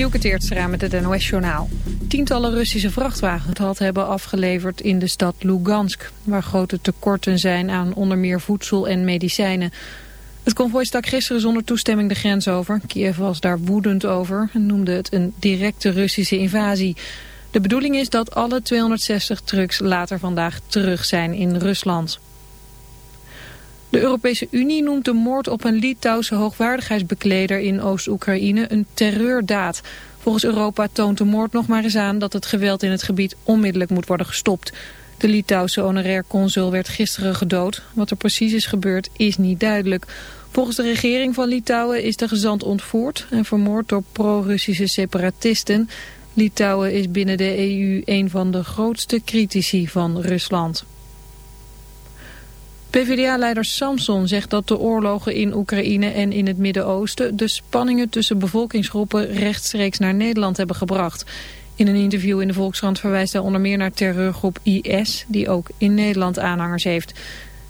Dielke Teertstra met het NOS-journaal. Tientallen Russische vrachtwagens had hebben afgeleverd in de stad Lugansk... waar grote tekorten zijn aan onder meer voedsel en medicijnen. Het konvooi stak gisteren zonder toestemming de grens over. Kiev was daar woedend over en noemde het een directe Russische invasie. De bedoeling is dat alle 260 trucks later vandaag terug zijn in Rusland. De Europese Unie noemt de moord op een Litouwse hoogwaardigheidsbekleder in Oost-Oekraïne een terreurdaad. Volgens Europa toont de moord nog maar eens aan dat het geweld in het gebied onmiddellijk moet worden gestopt. De Litouwse honorair consul werd gisteren gedood. Wat er precies is gebeurd is niet duidelijk. Volgens de regering van Litouwen is de gezant ontvoerd en vermoord door pro-Russische separatisten. Litouwen is binnen de EU een van de grootste critici van Rusland. PvdA-leider Samson zegt dat de oorlogen in Oekraïne en in het Midden-Oosten de spanningen tussen bevolkingsgroepen rechtstreeks naar Nederland hebben gebracht. In een interview in de Volkskrant verwijst hij onder meer naar terreurgroep IS, die ook in Nederland aanhangers heeft.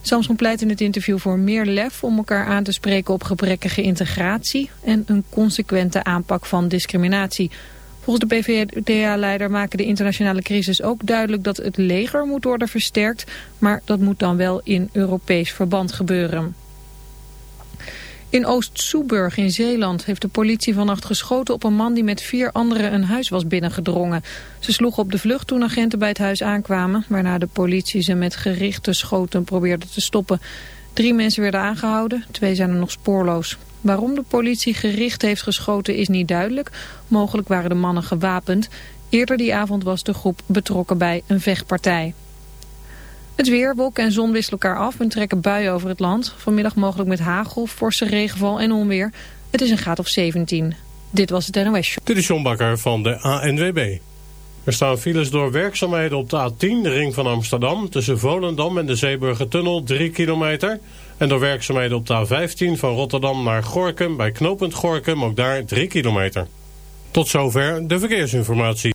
Samson pleit in het interview voor meer lef om elkaar aan te spreken op gebrekkige integratie en een consequente aanpak van discriminatie. Volgens de PvdA-leider maken de internationale crisis ook duidelijk dat het leger moet worden versterkt, maar dat moet dan wel in Europees verband gebeuren. In Oost-Soeburg in Zeeland heeft de politie vannacht geschoten op een man die met vier anderen een huis was binnengedrongen. Ze sloegen op de vlucht toen agenten bij het huis aankwamen, waarna de politie ze met gerichte schoten probeerde te stoppen. Drie mensen werden aangehouden, twee zijn er nog spoorloos. Waarom de politie gericht heeft geschoten is niet duidelijk. Mogelijk waren de mannen gewapend. Eerder die avond was de groep betrokken bij een vechtpartij. Het weer, wolken en zon wisselen elkaar af en trekken buien over het land. Vanmiddag mogelijk met hagel, forse regenval en onweer. Het is een graad of 17. Dit was het NOS Show. Dit is van de ANWB. Er staan files door werkzaamheden op de A10, de ring van Amsterdam... tussen Volendam en de Zeeburgertunnel, 3 kilometer... En door werkzaamheden op de A15 van Rotterdam naar Gorkum bij knooppunt Gorkum ook daar 3 kilometer. Tot zover de verkeersinformatie.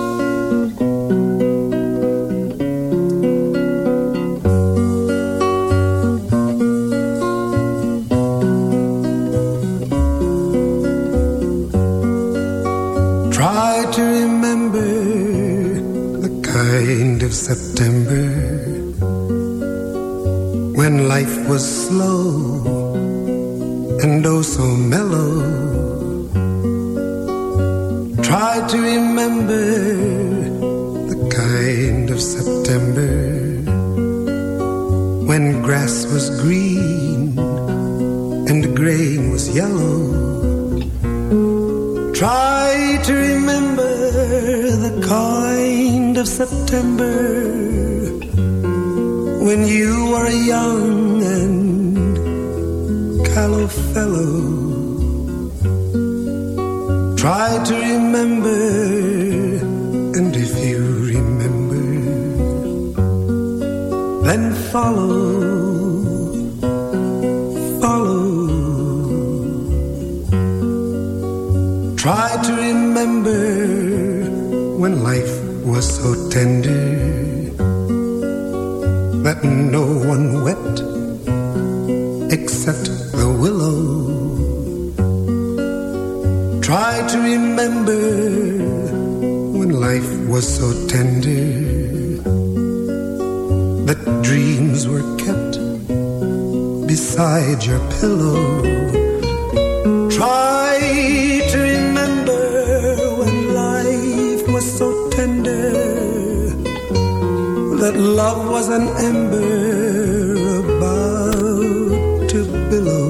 When life was slow and oh so mellow. Try to remember the kind of September when grass was green and the grain was yellow. Try to remember the kind of September when you were a young and callow fellow. Try to remember, and if you remember, then follow, follow. Try to remember when life was so tender no one wept except the willow. Try to remember when life was so tender that dreams were kept beside your pillow. Try to remember when life was so tender that love was an ember about to billow.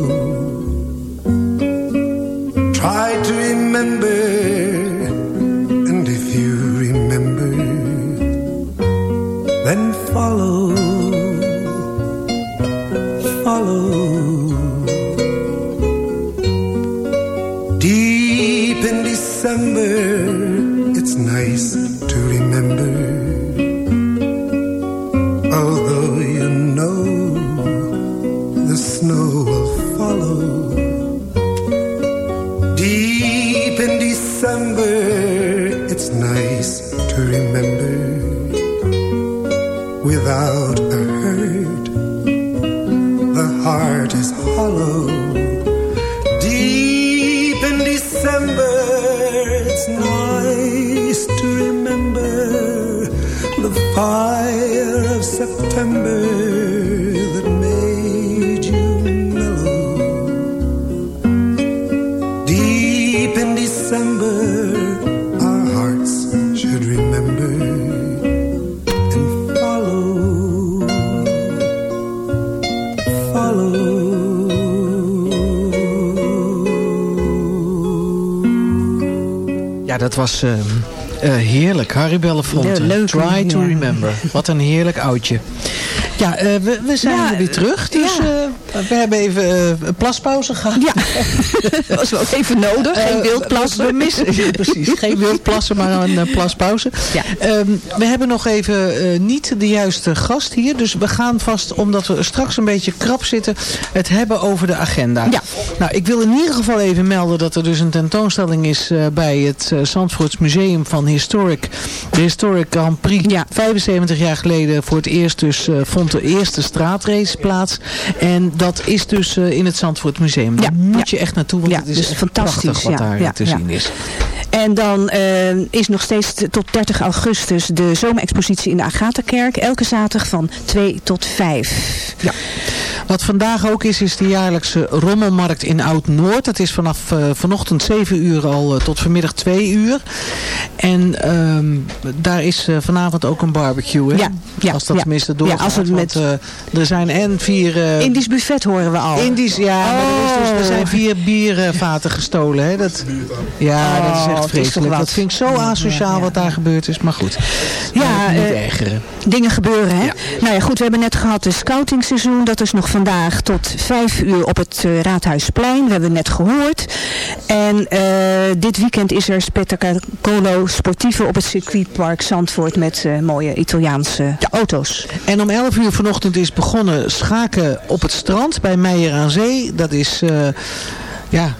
Try to remember, and if you remember, then follow. Dat was eh, eh, heerlijk. Harry leuke, Try to remember. Wat een heerlijk oudje. Ja, eh, we, we zijn Ja, weer terug. Dus eh, we hebben even eh, een plaspauze gehad. Ja, dat was wel even nodig. Geen Eh, wildplassen. We, missen, precies. Geen wildplassen, maar een eh, plaspauze. Ehm, we hebben nog even eh, niet de juiste gast hier. Dus we gaan vast, omdat we straks een beetje krap zitten, het hebben over de agenda. Ja. Nou, ik wil in ieder geval even melden dat er dus een tentoonstelling is eh, bij het eh, Zandvoorts Museum van Historic. De Historic Grand Prix. Ja. 75 jaar geleden voor het eerst dus eh, vond de eerste straatrace plaats. En dat is dus eh, in het Zandvoort Museum. Daar moet je echt naartoe, want het is dus fantastisch, prachtig wat ja, daar ja, te zien is. En dan eh, is nog steeds tot 30 augustus de zomerexpositie in de Agatha-kerk. Elke zaterdag van 2 tot 5. Ja. Wat vandaag ook is, is de jaarlijkse rommelmarkt in Oud-Noord. Dat is vanaf eh, vanochtend 7 uur al eh, tot vanmiddag 2 uur. En ehm, daar is vanavond ook een barbecue. Hè? Ja, ja, als dat ja. tenminste Ja, doorgaat. als het met- want, er zijn en vier... Indisch buffet horen we al. Indisch, ja, maar er, is dus, er zijn Oh. vier biervaten gestolen. Hè? Dat, ja, dat is Oh, echt vreselijk. Dat vind ik zo asociaal wat daar gebeurd is. Maar goed, Ja, eh. Dingen gebeuren, hè? Nou ja, goed, we hebben net gehad de scoutingseizoen. Dat is nog vandaag tot vijf uur op het eh, Raadhuisplein. We hebben net gehoord. En eh, dit weekend is er Spettacolo Sportivo op het circuitpark Zandvoort met mooie Italiaanse auto's. En om 11 uur vanochtend is begonnen schaken op het strand bij Meijer aan Zee. Dat is, ja,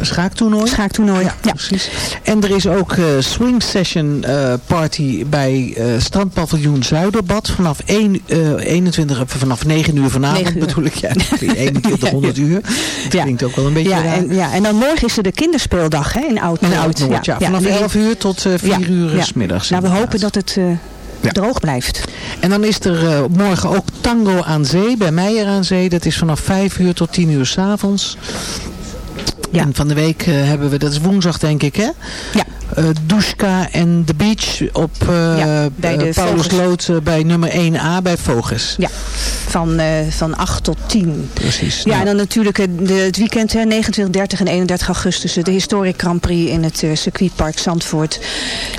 schaaktoernooi. Schaaktoernooi. Ja. Precies. En er is ook eh, swing session eh, party bij eh strandpaviljoen Zuiderbad vanaf 1, eh 21, of vanaf 9 uur vanavond 9 uur. bedoel ik. Ja, 21, 100 uur. Dat Ja. klinkt ook wel een beetje Ja, raar. en, ja, en dan morgen is er de kinderspeeldag hè, in Oud-Noord, ja. Vanaf die- 11 uur tot eh 4 ja, uur ja. s middags. Nou, we hopen dat het Ja. droog blijft. En dan is er eh, morgen ook Tango aan Zee, bij Meijer aan Zee. Dat is vanaf 5 uur tot 10 uur s'avonds. Ja. En van de week eh, hebben we, dat is woensdag denk ik hè? Ja. Eh Dushka en The Beach op Ja, bij de Paulusloot eh, bij nummer 1A bij Voges. Ja. Van, eh, van 8 tot 10. Precies. Ja, Nou, en dan natuurlijk het, de- het weekend, hè, 29, 30 en 31 augustus, de Historic Grand Prix in het eh, circuitpark Zandvoort.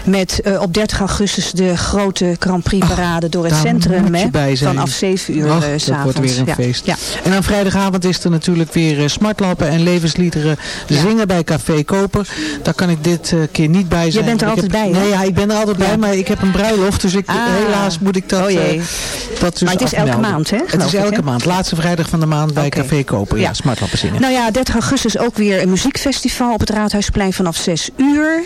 Met eh, op 30 augustus de grote Grand Prix parade door het centrum. je hè, bij zijn. Vanaf 7 uur Ach, eh, dat wordt weer een ja. feest. Ja. En dan vrijdagavond is er natuurlijk weer smartlappen en levensliederen zingen bij Café Koper. Daar kan ik dit keer niet bij zijn. bent er heb- altijd bij, hè? Nee, ja, ik ben er altijd bij, maar ik heb een bruiloft, dus ik, Ah. helaas moet ik dat, Oh jee. dat dus Maar het is elke maand, hè, Het geloof is elke maand. Laatste vrijdag van de maand bij. Café Koper. Ja, Ja. smartlappen zingen. Nou ja, 30 augustus ook weer een muziekfestival op het Raadhuisplein vanaf 6 uur.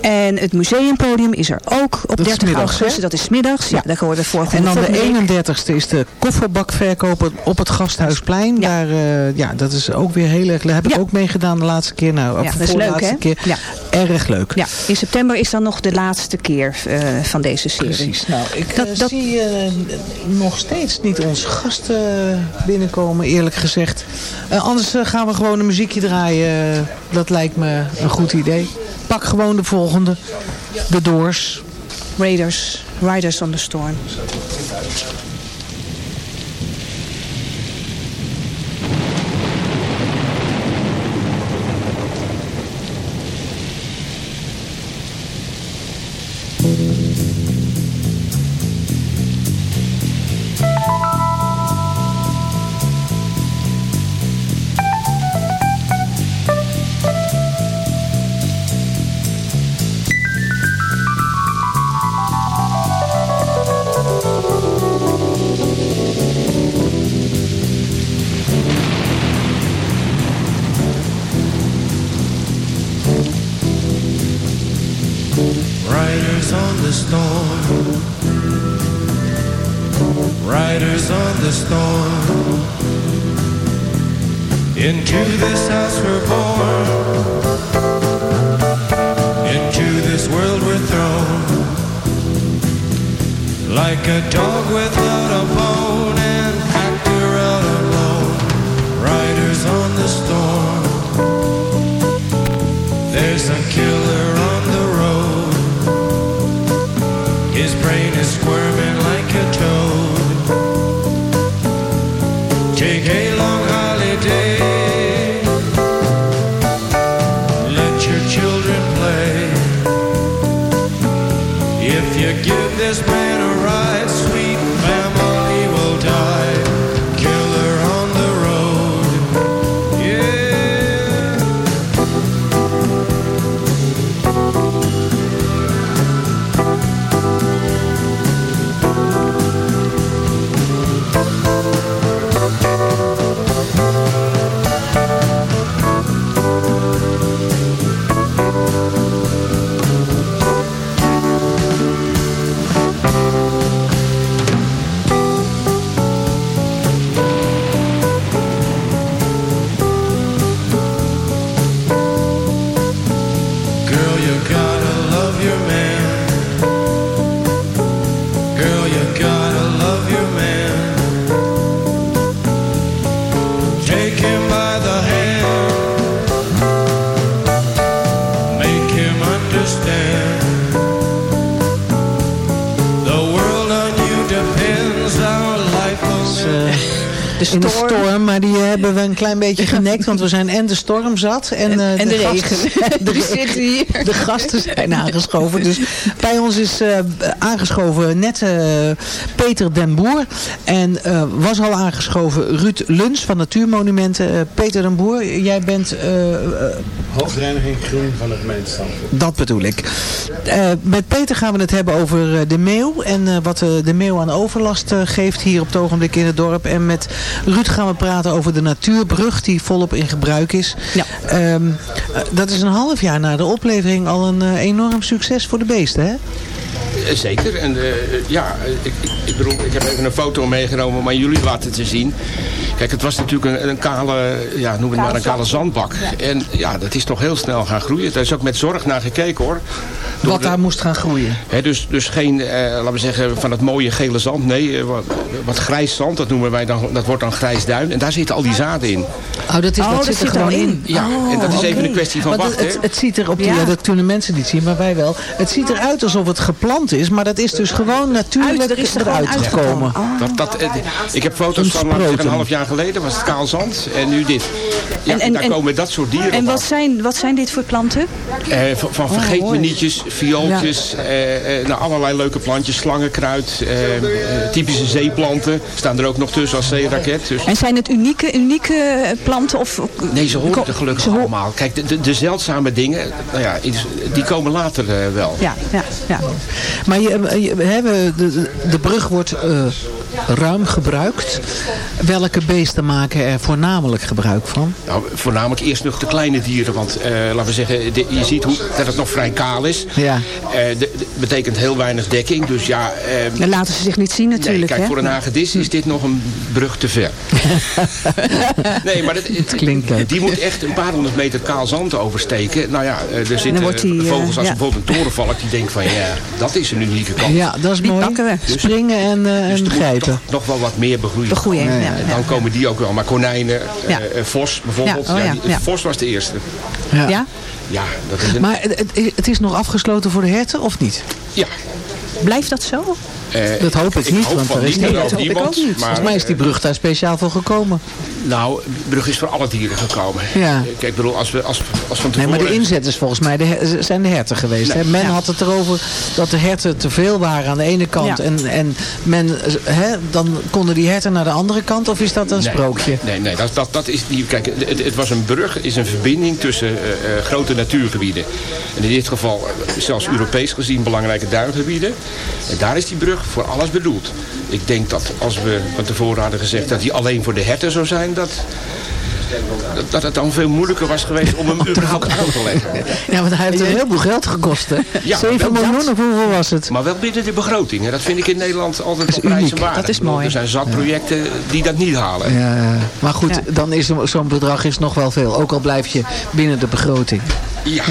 En het museumpodium is er ook op is 30 middags, augustus. hè? Dat is middags. Ja, Ja. daar horen we vorige En dan de volgende week. 31ste is de kofferbakverkoop op het Gasthuisplein. Ja. Daar, eh, ja, dat is ook weer heel erg. Heb ik ook meegedaan de laatste keer. Nou, Ja, dat is de leuk, hè? keer. Ja. Erg leuk. Ja, in september is dan nog de laatste keer eh, van deze serie. Precies. Nou, ik Dat- eh, dat- zie nog steeds niet onze gasten binnenkomen, eerlijk gezegd. Eh, anders eh, gaan we gewoon een muziekje draaien. Dat lijkt me een goed idee. Pak gewoon de volgende. De Doors. Raiders, Riders on the Storm. Een klein beetje genekt, want we zijn en de storm zat en, eh, en de gasten- regen. de, zitten hier. de gasten zijn aangeschoven. Dus bij ons is eh, aangeschoven net eh, Peter den Boer en eh, was al aangeschoven Ruud Luns van Natuurmonumenten. Eh, Peter den Boer, jij bent eh, eh, Hoofdreiniging Groen van de gemeente Stamford. dat bedoel ik. Eh, met Peter gaan we het hebben over eh, de meeuw. En eh, wat eh, de meeuw aan overlast eh, geeft hier op het ogenblik in het dorp. En met Ruud gaan we praten over de natuurbrug die volop in gebruik is. Ja. Ehm, eh, dat is een half jaar na de oplevering al een eh, enorm succes voor de beesten, hè? Eh, Zeker. En eh, ja, eh, ik, ik, ik bedoel, ik heb even een foto meegenomen om aan jullie laten te zien. Kijk, het was natuurlijk een, een kale, ja, noem het maar een kale zandbak. En ja, dat is toch heel snel gaan groeien. Daar is ook met zorg naar gekeken hoor. Door Wat de- daar moest gaan groeien. Hè, dus, dus geen, eh, laten we zeggen, van het mooie gele zand. Nee, eh, wat, wat grijs zand, dat noemen wij dan, dat wordt dan grijs duin. En daar zitten al die zaden in. Oh, dat, is, Oh, dat dat zit er zit er gewoon in. in. Ja, Oh, en dat is even een kwestie van Want het- wachten. Het, het ziet er op die, Ja. ja, dat kunnen mensen niet zien, maar wij wel. Het ziet eruit alsof het geplant is. Maar dat is dus gewoon natuurlijk Uit- er is er gewoon eruit gekomen. uitgekomen. Dat, dat, eh, ik heb foto's van een half jaar geleden, was het kaal zand. En nu dit. Ja, En- en- daar en- komen dat soort dieren En wat af. zijn, wat zijn dit voor planten? Eh, van van vergeetmenietjes, viooltjes, eh, eh, nou, allerlei leuke plantjes, slangenkruid, eh, typische zeeplanten. Staan er ook nog tussen als zeeraket. Dus... En zijn het unieke, unieke planten? Of, Nee, ze horen er gelukkig allemaal. Kijk, de, de, de zeldzame dingen, nou ja, die komen later eh, wel. Ja, ja, ja. Maar je, je, we hebben, de, de brug wordt eh, ruim gebruikt. Welke beesten maken er voornamelijk gebruik van? Nou, voornamelijk eerst nog de kleine dieren. Want eh, laten we zeggen, de- je ziet hoe, dat het nog vrij kaal is. Ja. Eh, de- betekent heel weinig dekking. Dus ja, eh, Dan laten ze zich niet zien natuurlijk. nee, kijk, hè? voor een hagedis is dit nog een brug te ver. nee, maar het, het- klinkt leuk. die moet echt een paar honderd meter kaal zand oversteken. Nou ja, eh, er zitten wordt die, eh, vogels als ja. bijvoorbeeld een torenvalk die denken van ja, dat is een unieke kant. Ja, dat is Die mooi. we. Springen en, eh, Dus en moet grijpen. Toch nog wel wat meer begroeien. Begroeien, ja, En ja, dan komen die ook wel. Maar konijnen, eh, Ja. eh, vos bijvoorbeeld. Ja, oh ja, die- ja. Vos was de eerste. Ja. Ja? Ja, dat is een... Maar het, het- het is nog afgesloten voor de herten of niet? ja, Blijft dat zo? Eh, Dat hoop ik ik niet, hoop want er is niet, dat niemand, ook niet. Maar, Volgens mij is die brug daar speciaal voor gekomen. Nou, de brug is voor alle dieren gekomen. Ja. Kijk, ik bedoel, als we als, als van Nee, tevoren... maar de inzet is volgens mij de, zijn de herten geweest. Nee. Hè? Men Ja. had het erover dat de herten te veel waren aan de ene kant. Ja. En, en men, hè, dan konden die herten naar de andere kant. Of is dat een Nee, sprookje? Nee, nee dat, dat, dat is die. Kijk, het, het was een brug, is een verbinding tussen eh, eh, grote natuurgebieden. En in dit geval eh, zelfs Europees gezien belangrijke duingebieden. En daar is die brug voor alles bedoeld. Ik denk dat als we van tevoren hadden gezegd dat die alleen voor de herten zou zijn, dat, dat, het dan veel moeilijker was geweest om hem überhaupt aan te leggen. Ja, want hij heeft een heleboel geld gekost. Hè? Ja, 7 wel dat. miljoen of hoeveel was het? Maar wel binnen de begroting. En dat vind ik in Nederland altijd is wel prijs en uniek. waarde. Dat is mooi. Er zijn zat projecten die dat niet halen. Ja, maar goed, Ja. dan is zo- zo'n bedrag is nog wel veel. Ook al blijf je binnen de begroting. Ja,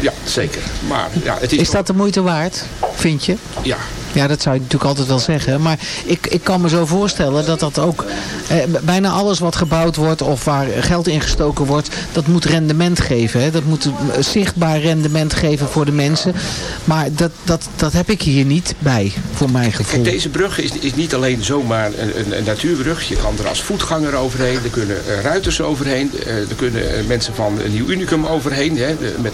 ja. zeker. Maar ja, het is, Is dat de moeite waard, vind je? Ja, Ja, dat zou je natuurlijk altijd wel zeggen. Maar ik, ik kan me zo voorstellen dat dat ook... Eh, bijna alles wat gebouwd wordt of waar geld in gestoken wordt... dat moet rendement geven. Hè? Dat moet zichtbaar rendement geven voor de mensen. Maar dat, dat, dat heb ik hier niet bij, voor mijn gevoel. Deze brug is, is niet alleen zomaar een, een, natuurbrug. Je kan er als voetganger overheen. Er kunnen eh, ruiters overheen. eh, er kunnen eh, mensen van Nieuw Unicum overheen. Hè, met,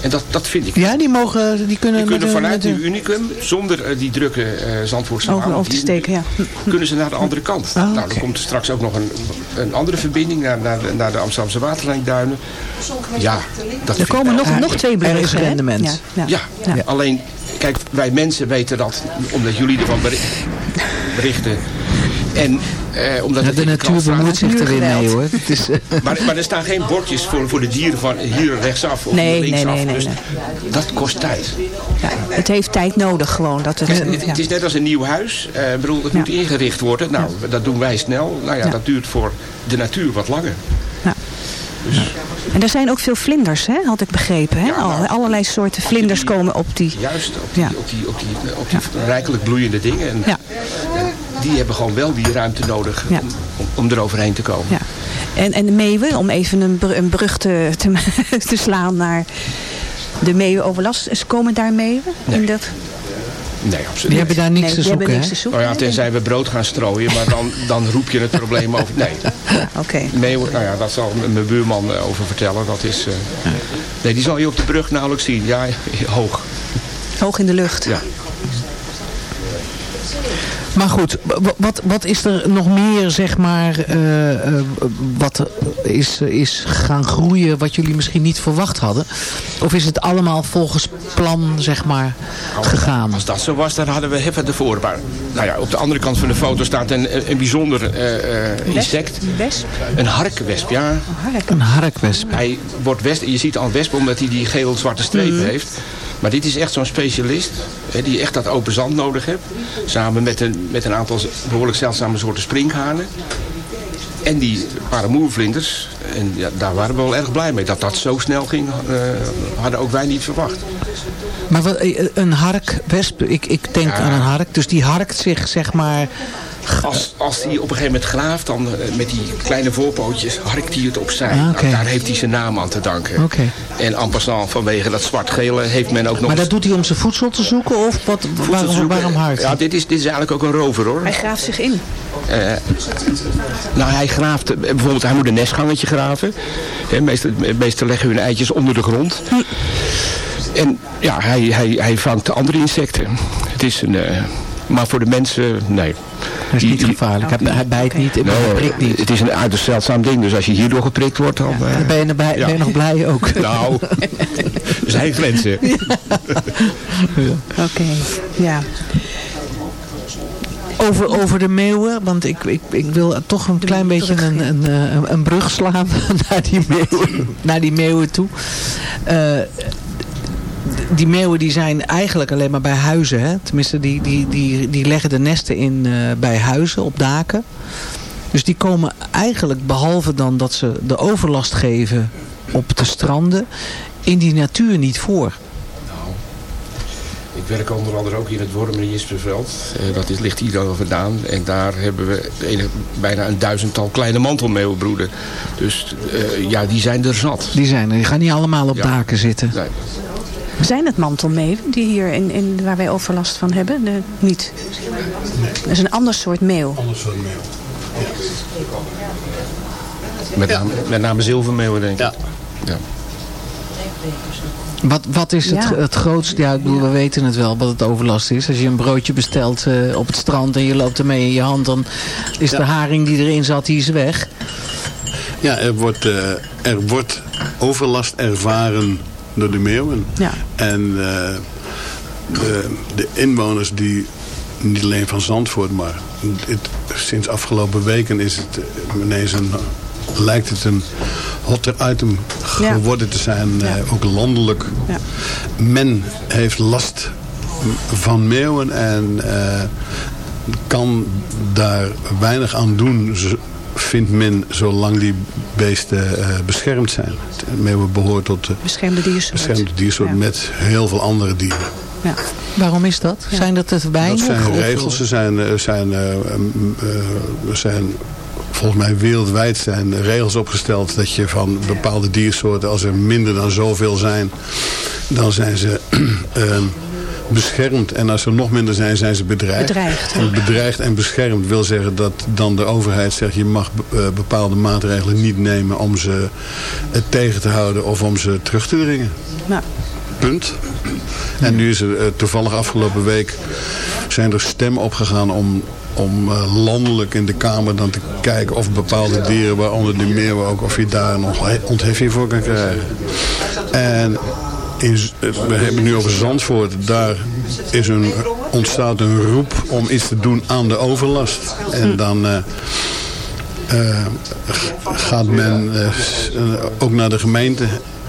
en dat, dat vind ik. Ja, die, mogen, die kunnen... Die kunnen vanuit met een- Nieuw Unicum, zonder eh, die drukke eh Zandvoortse Over, te steken, ja. kunnen ze naar de andere kant. Ah, nou, dan komt er straks ook nog een, een andere verbinding naar, naar, de, naar de Amsterdamse waterlijnduinen. Ja, dat Er komen nog, nog twee er bruggen. rendement. Ja, ja. Ja, Ja. alleen, kijk, wij mensen weten dat, omdat jullie ervan beri- berichten. En eh, omdat Ja, de natuur bemoeit zich er weer mee hoor. Het is, eh, Maar, maar er staan geen bordjes voor, voor de dieren van hier rechtsaf of Nee, linksaf. nee, nee, dus nee. dat kost tijd. Ja, Het heeft tijd nodig gewoon. Dat het, Het, ja. het is net als een nieuw huis. Eh, ik bedoel, het Ja. moet ingericht worden. Nou, dat doen wij snel. Nou ja, Ja. dat duurt voor de natuur wat langer. Ja. En er zijn ook veel vlinders, hè? had ik begrepen. Hè? Ja, nou, Al- allerlei soorten vlinders komen op die... Juist, op die, Ja. op die, op die, op die rijkelijk bloeiende dingen. En Ja. Die hebben gewoon wel die ruimte nodig Ja. om, om, om eroverheen te komen. Ja. En, en de meeuwen, om even een, br- een brug te, te, te slaan naar de meeuwenoverlast. Is- Komen daar meeuwen? In dat? Nee, absoluut die hebben daar niks nee, te zoeken. niks hè? te zoeken. Nou ja, tenzij we brood gaan strooien, maar dan, dan roep je het probleem over. Nee, Ja, Oké. meeuwen, nou ja, dat zal mijn buurman eh, over vertellen. Dat is, eh, nee, die zal je op de brug nauwelijks zien. Ja, hoog. Hoog in de lucht. Ja. Maar goed, wat, wat is er nog meer, zeg maar, eh, eh, wat is, is gaan groeien wat jullie misschien niet verwacht hadden? Of is het allemaal volgens plan, zeg maar, gegaan? Als dat zo was, dan hadden we even de voorbaar. Nou ja, op de andere kant van de foto staat een, een bijzonder eh, eh, insect. Wesp? Een harkwesp, ja. Een harkwesp. Hij wordt west, je ziet al wesp omdat hij die geel-zwarte strepen heeft. Maar dit is echt zo'n specialist hè, die echt dat open zand nodig heeft. Samen met een, met een aantal behoorlijk zeldzame soorten springhanen. En die paramoervlinders. En ja, daar waren we wel erg blij mee. Dat dat zo snel ging, eh, hadden ook wij niet verwacht. Maar wat, eh, een harkwesp, ik, ik denk Ja. aan een hark, dus die harkt zich, zeg maar, Als, als hij op een gegeven moment graaft, dan eh, met die kleine voorpootjes harkt hij het opzij. Ah. Nou, daar heeft hij zijn naam aan te danken. Oké. En en passant vanwege dat zwart-gele heeft men ook nog... Maar dat doet hij om zijn voedsel te zoeken of wat, voedsel waarom, zoeken. waarom? Ja, dit is, dit is eigenlijk ook een rover hoor. Hij graaft zich in. Eh, nou, hij graaft, eh, bijvoorbeeld, hij moet een nestgangetje graven. Hè, meestal, meestal leggen hun eitjes onder de grond. En ja, hij, hij, hij vangt andere insecten. Het is een, eh, maar voor de mensen, nee. Dat is niet gevaarlijk. Hij, hij bijt niet, hij Nou, prikt niet. Het is een uiterst zeldzaam ding, dus als je hierdoor geprikt wordt, dan... eh, Dan ben je, erbij, ben je nog blij ook. Nou, er zijn grenzen. Oké, ja. Over, over de meeuwen, want ik, ik, ik wil toch een klein beetje een, een, eh, een, een brug slaan naar die meeuwen, naar die meeuwen toe. Eh, die meeuwen die zijn eigenlijk alleen maar bij huizen. Hè? Tenminste, die, die, die, die leggen de nesten in eh, bij huizen, op daken. Dus die komen eigenlijk, behalve dan dat ze de overlast geven op de stranden, in die natuur niet voor. Ik werk onder andere ook in het Wormenregisterveld. Uh, dat is, ligt hier dan vandaan. En daar hebben we een- bijna een duizendtal kleine mantelmeeuwenbroeden. Dus eh, ja, die zijn er zat. Die zijn er, die gaan niet allemaal op Ja. daken zitten. Nee. Zijn het mantelmeeuwen die hier in, in, waar wij overlast van hebben? Nee, niet. Dat is een ander soort meeuw. Anders soort meeuw. Met, name, met name zilvermeeuwen, denk ik. Ja. Ja. Wat, wat is het, Ja. het grootste? Ja, ik bedoel, we weten het wel wat het overlast is. Als je een broodje bestelt eh, op het strand en je loopt ermee in je hand, dan is de haring die erin zat, die is weg. Ja, er wordt, eh, er wordt overlast ervaren door de meeuwen. Ja. En eh, de, de inwoners die, niet alleen van Zandvoort, maar het, sinds afgelopen weken is het eh, ineens een, lijkt het een hotter item Ja. geworden te zijn, eh, Ja. ook landelijk. Ja. Men heeft last van meeuwen en kan daar weinig aan doen, vindt men, zolang die beesten eh, beschermd zijn. Meeuwen behoort tot de Beschermde diersoort. beschermde diersoort Ja. met heel veel andere dieren. Ja. Waarom is dat? Zijn dat te weinig? Dat zijn regels. Ze zijn, eh, zijn, eh, zijn volgens mij wereldwijd zijn regels opgesteld dat je van bepaalde diersoorten, als er minder dan zoveel zijn, dan zijn ze eh, beschermd. En als er nog minder zijn, zijn ze bedreigd. Bedreigd. En bedreigd en beschermd wil zeggen dat dan de overheid zegt... je mag eh, bepaalde maatregelen niet nemen om ze eh, tegen te houden of om ze terug te dringen. Nou, Punt. En nu is er eh, toevallig afgelopen week zijn er stemmen opgegaan om, om landelijk in de Kamer dan te kijken of bepaalde dieren, waaronder de ook, of je daar een onth- ontheffing voor kan krijgen. En in, we hebben het nu over Zandvoort. Daar is een, ontstaat een roep om iets te doen aan de overlast. En dan eh, eh, gaat men eh, ook naar de gemeente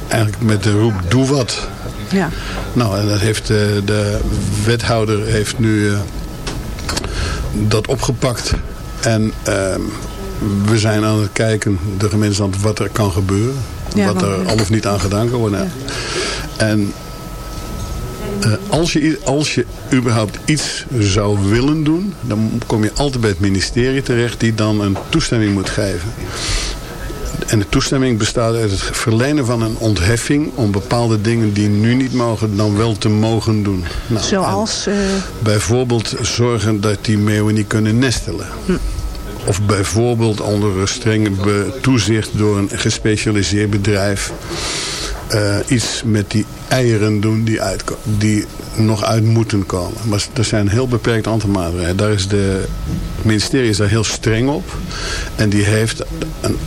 eigenlijk met de roep doe wat. ja. Nou, en dat heeft de wethouder heeft nu dat opgepakt. En ehm, we zijn aan het kijken, de gemeenschap, wat er kan gebeuren. Ja, wat er al of niet aan gedaan kan worden. En eh, als, je, als je überhaupt iets zou willen doen... dan kom je altijd bij het ministerie terecht... die dan een toestemming moet geven. En de toestemming bestaat uit het verlenen van een ontheffing... om bepaalde dingen die nu niet mogen, dan wel te mogen doen. Nou, Zoals... eh, Bijvoorbeeld zorgen dat die meeuwen niet kunnen nestelen. Of bijvoorbeeld onder een streng be- toezicht door een gespecialiseerd bedrijf... eh, iets met die eieren doen die, uitko- die nog uit moeten komen. Maar er zijn heel beperkt aantal maatregelen. Daar is de, het ministerie is daar heel streng op. En die heeft een,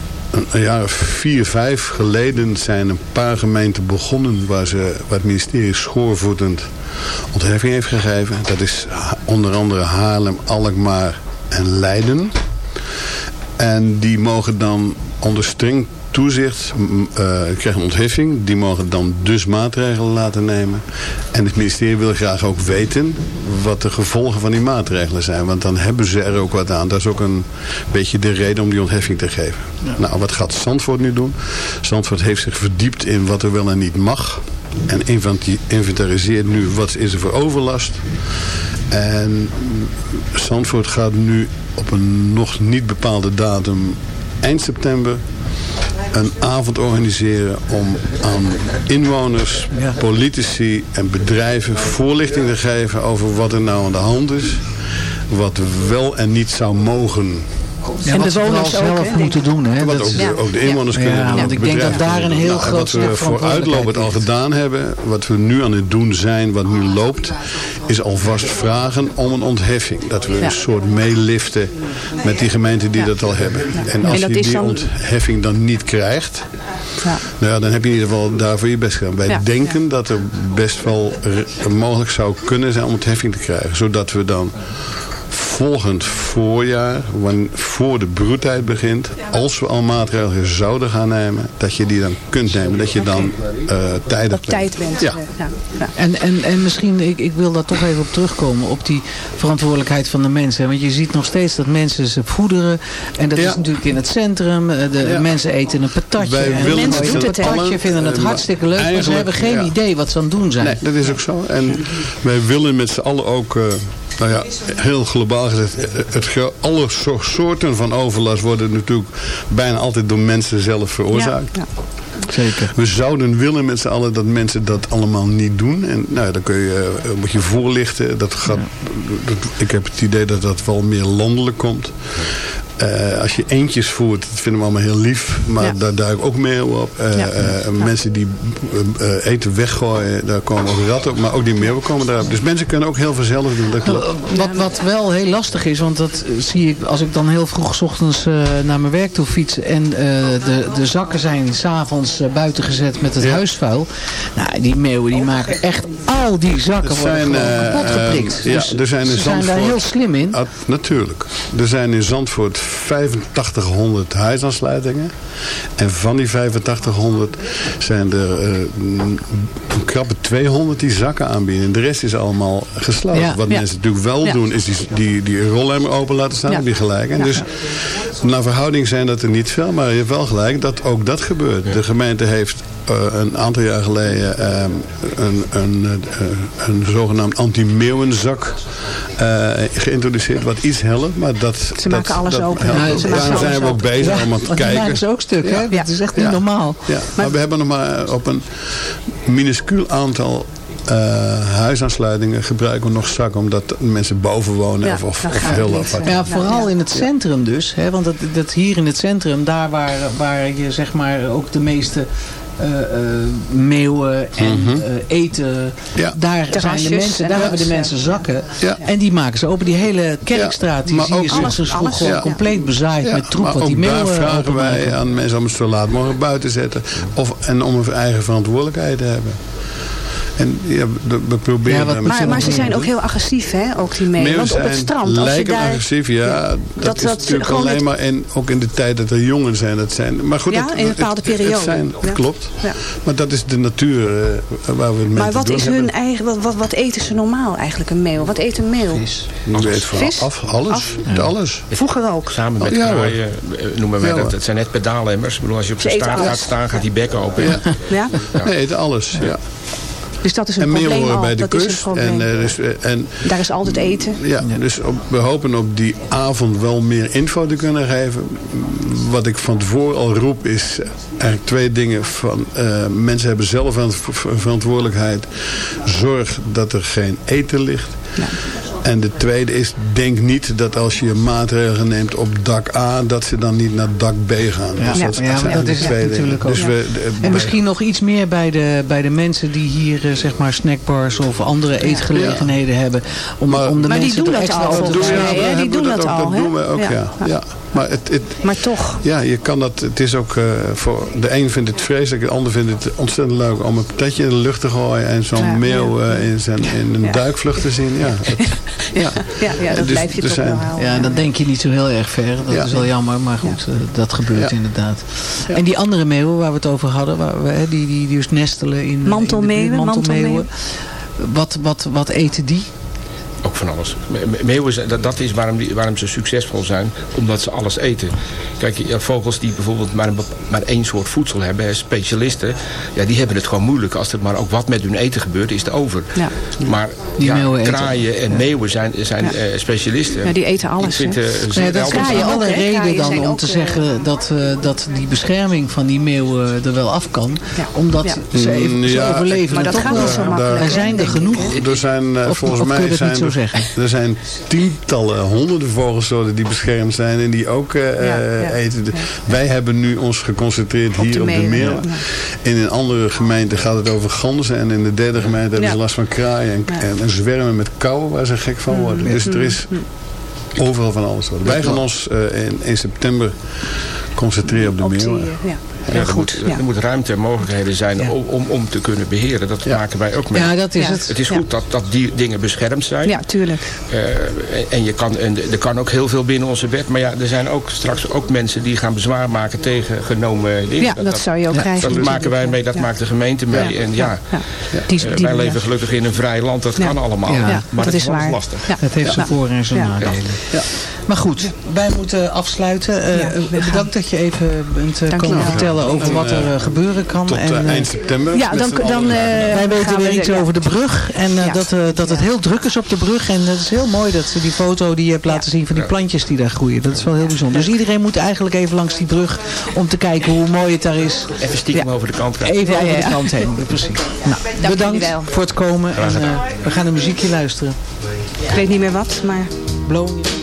een, jaar of vier, vijf geleden zijn een paar gemeenten begonnen... waar, ze, waar het ministerie schoorvoetend ontheffing heeft gegeven. Dat is onder andere Haarlem, Alkmaar en Leiden. En die mogen dan onder streng toezicht m, eh, krijgen een ontheffing. Die mogen dan dus maatregelen laten nemen. En het ministerie wil graag ook weten wat de gevolgen van die maatregelen zijn. Want dan hebben ze er ook wat aan. Dat is ook een beetje de reden om die ontheffing te geven. Nou, wat gaat Zandvoort nu doen? Zandvoort heeft zich verdiept in wat er wel en niet mag. en inventariseert nu wat is er voor overlast. En Zandvoort gaat nu op een nog niet bepaalde datum eind september een avond organiseren om aan inwoners, politici en bedrijven voorlichting te geven over wat er nou aan de hand is. Wat wel en niet zou mogen. Ja, wat ze vooral zelf moeten doen. Hè? Wat Dat ook, is- de, ook de inwoners Ja, kunnen doen. want ik denk dat daar een heel Nou, groot Wat we vooruitlopend al gedaan hebben, wat we nu aan het doen zijn, wat nu loopt, is alvast vragen om een ontheffing. Dat we een soort meeliften met die gemeenten die dat al hebben. En als je die ontheffing dan niet krijgt, Ja. nou ja, dan heb je in ieder geval daarvoor je best gedaan. Wij denken dat er best wel mogelijk zou kunnen zijn om ontheffing te krijgen. Zodat we dan volgend voorjaar, voor de broedtijd begint, als we al maatregelen zouden gaan nemen, dat je die dan kunt nemen. Dat je dan eh tijdig Op tijd bent. Ja. Ja. Ja. En, en, en misschien, ik, ik wil daar toch even op terugkomen, op die verantwoordelijkheid van de mensen. Want je ziet nog steeds dat mensen ze voederen. En dat Ja. is natuurlijk in het centrum. Eh, De Ja. mensen eten een patatje. Wij en willen een met z'n patatje allen, vinden het eh, hartstikke leuk. Maar ze hebben geen ja. idee wat ze aan het doen zijn. Nee, dat is ook zo. En wij willen met z'n allen ook, eh, nou ja, heel globaal gezegd, het, ge- alle so- soorten van overlast worden natuurlijk bijna altijd door mensen zelf veroorzaakt. Ja. Zeker. We zouden willen met z'n allen dat mensen dat allemaal niet doen. En nou, ja, dan kun je, eh, moet je voorlichten. Dat gaat, dat- ik heb het idee dat dat wel meer landelijk komt. Eh, als je eentjes voert, dat vinden we allemaal heel lief. Maar Ja. daar duik ook meeuwen op. Eh, Ja. eh, Mensen die eten weggooien, daar komen ook ratten op. Maar ook die meeuwen komen daarop. Dus mensen kunnen ook heel veel zelf doen. Dat klopt. Wat, wat wel heel lastig is, want dat zie ik als ik dan heel vroeg 's ochtends eh, naar mijn werk toe fiets. En eh, de, de zakken zijn s'avonds uh, buiten gezet met het Ja. huisvuil. Nou, die meeuwen die maken echt al die zakken worden zijn, gewoon eh, kapot geprikt. eh, ja, Dus er zijn in ze zijn daar heel slim in. Natuurlijk. Er zijn in Zandvoort 8500 huisaansluitingen. En van die 8500 zijn er eh, een krappe 200 die zakken aanbieden. En de rest is allemaal gesloten. Ja. Wat Ja. mensen natuurlijk wel Ja. doen, is die, die, die rollemmer open laten staan. Je gelijk. En dus naar verhouding zijn dat er niet veel. Maar je hebt wel gelijk dat ook dat gebeurt. De gemeente heeft een aantal jaar geleden eh, een, een, eh, een zogenaamd anti-meeuwenzak eh, geïntroduceerd. Wat iets helpt. Maar dat, Ze maken dat, alles dat open. helpt Ja, ook. ze maken Daarom alles zijn we ook open. bezig om aan te kijken. maken ze ook stuk, hè? Dat is echt niet Ja. normaal. Ja, maar we hebben nog maar op een minuscuul aantal eh, huisaansluitingen gebruiken we nog zakken omdat mensen boven wonen Ja, of, of, heel apart. eh, Ja, vooral in het centrum dus. Hè, want dat, dat hier in het centrum, daar waar, waar je zeg maar ook de meeste eh, eh, meeuwen en Mhm. eh, eten, Ja. daar, zijn de Terrasjes mensen, en daar hebben de mensen zakken. Ja. En die maken ze open. Die hele kerkstraat, die zie je Alles- alles, gewoon ja. compleet bezaaid Ja, met troep. maar Wat die ook daar meeuwen vragen wij aan mensen om het zo laat mogelijk buiten te zetten. Of, en om een eigen verantwoordelijkheid te hebben. En ja, we, we proberen Ja, wat- Maar, maar ze zijn ook heel agressief, hè? Ook die meeuwen. Meeuwen Want op het strand, als je daar... agressief, ja. dat, dat- is dat natuurlijk alleen het- maar in, ook in de tijd dat er jongen zijn. Dat zijn maar goed, Ja, het- in een bepaalde het- het periode. zijn, Ja. Klopt. Ja. Maar dat is de natuur eh, waar we het mee Maar te wat doen is hebben. hun eigen... Wat, wat, wat eten ze normaal eigenlijk, een meeuw? Wat eet een meeuw? Nu weet van Vis? af, alles. Af. alles. Vroeger ook. Samen met ja, kraaien eh, noemen wij Ja, dat. Het zijn net pedaalemmers. Ik bedoel, als je op zijn staart gaat staan, gaat die bek open. Ja. Ja? Nee, eten alles. Ja. Dus dat is een En meer probleem horen al. bij de kust. En, eh, dus, eh, en Daar is altijd eten. Ja, dus op, we hopen op die avond wel meer info te kunnen geven. Wat ik van tevoren al roep is eigenlijk twee dingen. Van, eh, mensen hebben zelf een ver- verantwoordelijkheid. Zorg dat er geen eten ligt. En de tweede is, denk niet dat als je maatregelen neemt op dak A... dat ze dan niet naar dak B gaan. Ja, Dus dat ja, maar zijn dat de is dingen. natuurlijk ook. Dus we, de- En bij- misschien nog iets meer bij de, bij de mensen die hier eh, zeg maar snackbars of andere eetgelegenheden hebben. Om, Maar- om de Maar die mensen doen toch dat extra al, volgens Doen we- mij, we Die doen dat ook, al, Dat doen we ook, Ja. Maar het, het, Maar toch. Ja, je kan dat. Het is ook eh, voor de een vindt het vreselijk, de ander vindt het ontzettend leuk om een patatje in de lucht te gooien en zo'n Ja, meeuw eh, in, zijn, in een Ja. duikvlucht te zien. Ja, het- ja. Ja, ja dat Dus blijf je toch zijn- wel houden. Ja, dan denk je niet zo heel erg ver. Dat Ja. is wel jammer, maar goed, eh, dat gebeurt Ja. inderdaad. En die andere meeuwen waar we het over hadden, waar we, hè, die, die, die dus nestelen in... Mantelmeeuwen, in de buurt, mantelmeeuwen. Wat, wat, wat eten die? Ook van alles. Me- me- Meeuwen, zijn- dat, dat is waarom, die, waarom ze succesvol zijn. Omdat ze alles eten. Kijk, ja, vogels die bijvoorbeeld maar, een, maar één soort voedsel hebben, specialisten. Ja, die hebben het gewoon moeilijk. Als er maar ook wat met hun eten gebeurt, is het over. Ja. Maar Die ja, eten. kraaien en meeuwen zijn, zijn Ja. eh, specialisten. Ja, die eten alles, Ik vind, hè? eh, ze- Nee, dat is hè? reden Kraaien dan om te eh, zeggen dat, eh, dat die bescherming van die meeuwen er wel af kan. Ja. Omdat Ja. ze, even, ze ja, overleven Maar dat toch gaat wel. niet zo makkelijk. Er zijn er genoeg. Er zijn volgens mij zijn zo er, zeggen? er zijn tientallen, honderden vogelsoorten die beschermd zijn en die ook eh, Ja, eh, eten. Wij hebben nu ons geconcentreerd Op hier op de meer. In een andere gemeente gaat het over ganzen en in de derde gemeente hebben ze last van kraaien en, en, en zwermen met kauwen waar ze gek van worden. Dus er is overal van alles. wat. Wij gaan ons eh, in, in september concentreren op de meeuwen. ja. Ja, er, goed. moet, Ja. er moet ruimte en mogelijkheden zijn Ja. om, om, om te kunnen beheren. Dat Ja. maken wij ook mee. Ja, dat is Ja. het. Het is Ja. goed dat, dat die dingen beschermd zijn. ja, tuurlijk. Eh, en, je kan, en er kan ook heel veel binnen onze wet. Maar ja, er zijn ook straks ook mensen die gaan bezwaar maken tegen genomen dingen. Ja, dat zou je ook krijgen. Dat maken wij mee, dat Ja. maakt de gemeente mee. En ja, Die, eh, die- wij leven ja. gelukkig in een vrij land. Dat Ja. kan allemaal. Ja, Ja, maar dat het is lastig. Ja. Het heeft zijn voor- en zijn Ja. Maar goed, wij moeten afsluiten. Eh, gaan. bedankt dat je even bent eh, komen vertellen over En, wat er eh, eh, gebeuren kan. Tot en, eh, eh, eind september. Ja, dan, dan eh, wij weten we weer iets ja. over de brug. En eh, Ja. dat, eh, dat het heel druk is op de brug. En het is heel mooi dat ze die foto die je hebt laten zien van die plantjes die daar groeien. Dat is wel heel bijzonder. Dus iedereen moet eigenlijk even langs die brug om te kijken hoe mooi het daar is. Even stiekem Ja. over de kant gaan. Even Ja, over ja. de kant heen. Precies. Nou, Dank bedankt voor het komen. En eh, we gaan een muziekje luisteren. Ik weet niet meer wat, maar... Blowing.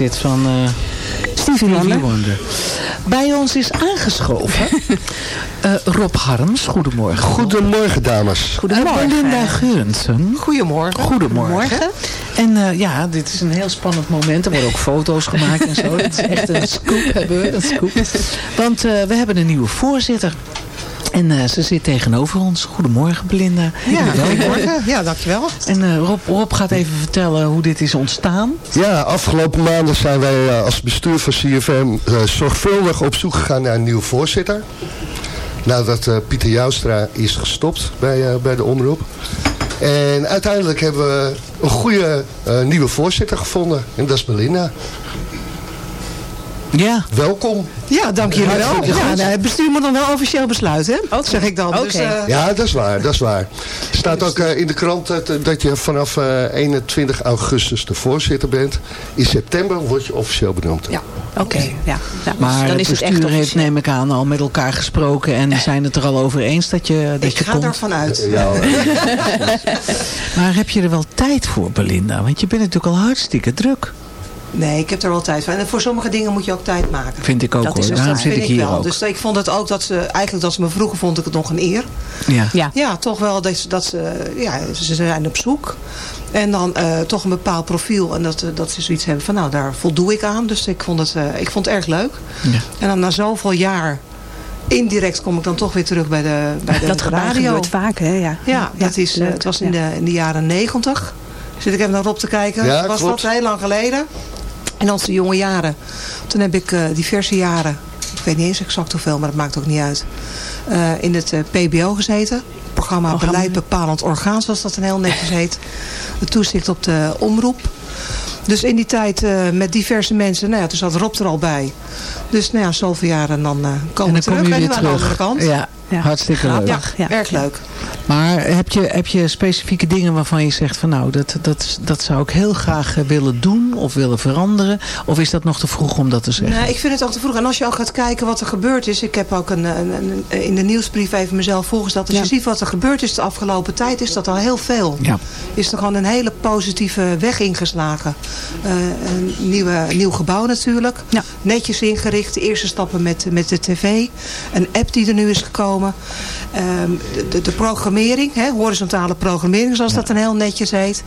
Dit van eh Stevie Wonder. Wonder. Bij ons is aangeschoven eh, Rob Harms. Goedemorgen. Goedemorgen, dames. Goedemorgen. Belinda Geurensen. Goedemorgen. Goedemorgen. En eh, ja, dit is een heel spannend moment. Er worden ook foto's gemaakt en zo. Het is echt een scoop, hebben we. Een scoop. Want eh, we hebben een nieuwe voorzitter. En eh, ze zit tegenover ons. Goedemorgen, Belinda. Ja, Welkom. goedemorgen. Ja, dankjewel. En eh, Rob, Rob gaat even vertellen hoe dit is ontstaan. Ja, afgelopen maanden zijn wij eh, als bestuur van CFM eh, zorgvuldig op zoek gegaan naar een nieuwe voorzitter. Nadat eh, Pieter Joustra is gestopt bij, eh, bij de omroep. En uiteindelijk hebben we een goede eh, nieuwe voorzitter gevonden. En dat is Belinda. Ja. Welkom. Ja, dank jullie wel. Ja, nou, het bestuur moet dan wel officieel besluiten, hè? Zeg ik dan. Dus, eh, Ja, dat is waar, dat is waar. Er staat ook eh, in de krant dat, dat je vanaf eh, 21 augustus de voorzitter bent. In september word je officieel benoemd. Ja. Oké, ja. ja. dus Maar dan het is het echt bestuur heeft, neem ik aan, al met elkaar gesproken. En zijn het er al over eens dat je, dat ik je ga komt. ervan uit. Ja. Maar heb je er wel tijd voor, Belinda? Want je bent natuurlijk al hartstikke druk. Nee, ik heb er wel tijd voor. En voor sommige dingen moet je ook tijd maken. Vind ik ook Dat hoor. dus Daarom dat zit vind ik hier wel. ook. Dus ik vond het ook dat ze, eigenlijk dat ze me vroegen, vond ik het nog een eer. Ja. Ja. Ja, toch wel dat, ze- dat ze, ja, ze zijn op zoek. En dan eh, toch een bepaald profiel. En dat, eh, dat ze zoiets hebben van, nou, daar voldoe ik aan. Dus ik vond het, eh, ik vond het erg leuk. Ja. En dan na zoveel jaar, indirect kom ik dan toch weer terug bij de, bij de Dat radio. gebeurt vaak, hè? Ja, Ja, dat is, leuk. het was in, Ja. de, in de jaren negentig. Zit ik even naar Rob te kijken. Ja, was klopt. dat heel lang geleden. En onze jonge jaren. Toen heb ik eh, diverse jaren, ik weet niet eens exact hoeveel, maar dat maakt ook niet uit. eh, in het eh, PBO gezeten. Programma Programma. Beleid Bepalend Orgaan, zoals dat een heel netjes heet. De toezicht op de omroep. Dus in die tijd eh, met diverse mensen, nou ja, toen zat Rob er al bij. Dus nou ja, zoveel jaren en dan eh, komen en we dan kom terug. je En weer aan de andere terug. kant. Ja, Ja. hartstikke leuk. Ja, Ja. erg leuk. Maar heb je, heb je specifieke dingen waarvan je zegt van nou, dat, dat, dat zou ik heel graag eh, willen doen of willen veranderen? Of is dat nog te vroeg om dat te zeggen? Nee, ik vind het ook te vroeg. En als je ook gaat kijken wat er gebeurd is. Ik heb ook een, een, een- in de nieuwsbrief even mezelf voorgesteld. Als Ja. je ziet wat er gebeurd is de afgelopen tijd, is dat al heel veel. Ja. Is er gewoon een hele positieve weg ingeslagen. Eh, een nieuwe, nieuw gebouw natuurlijk. Ja. Netjes ingericht. De eerste stappen met, met de tv. Een app die er nu is gekomen. Ehm, de, de, de programmering, hè, horizontale programmering zoals dat dan heel netjes heet.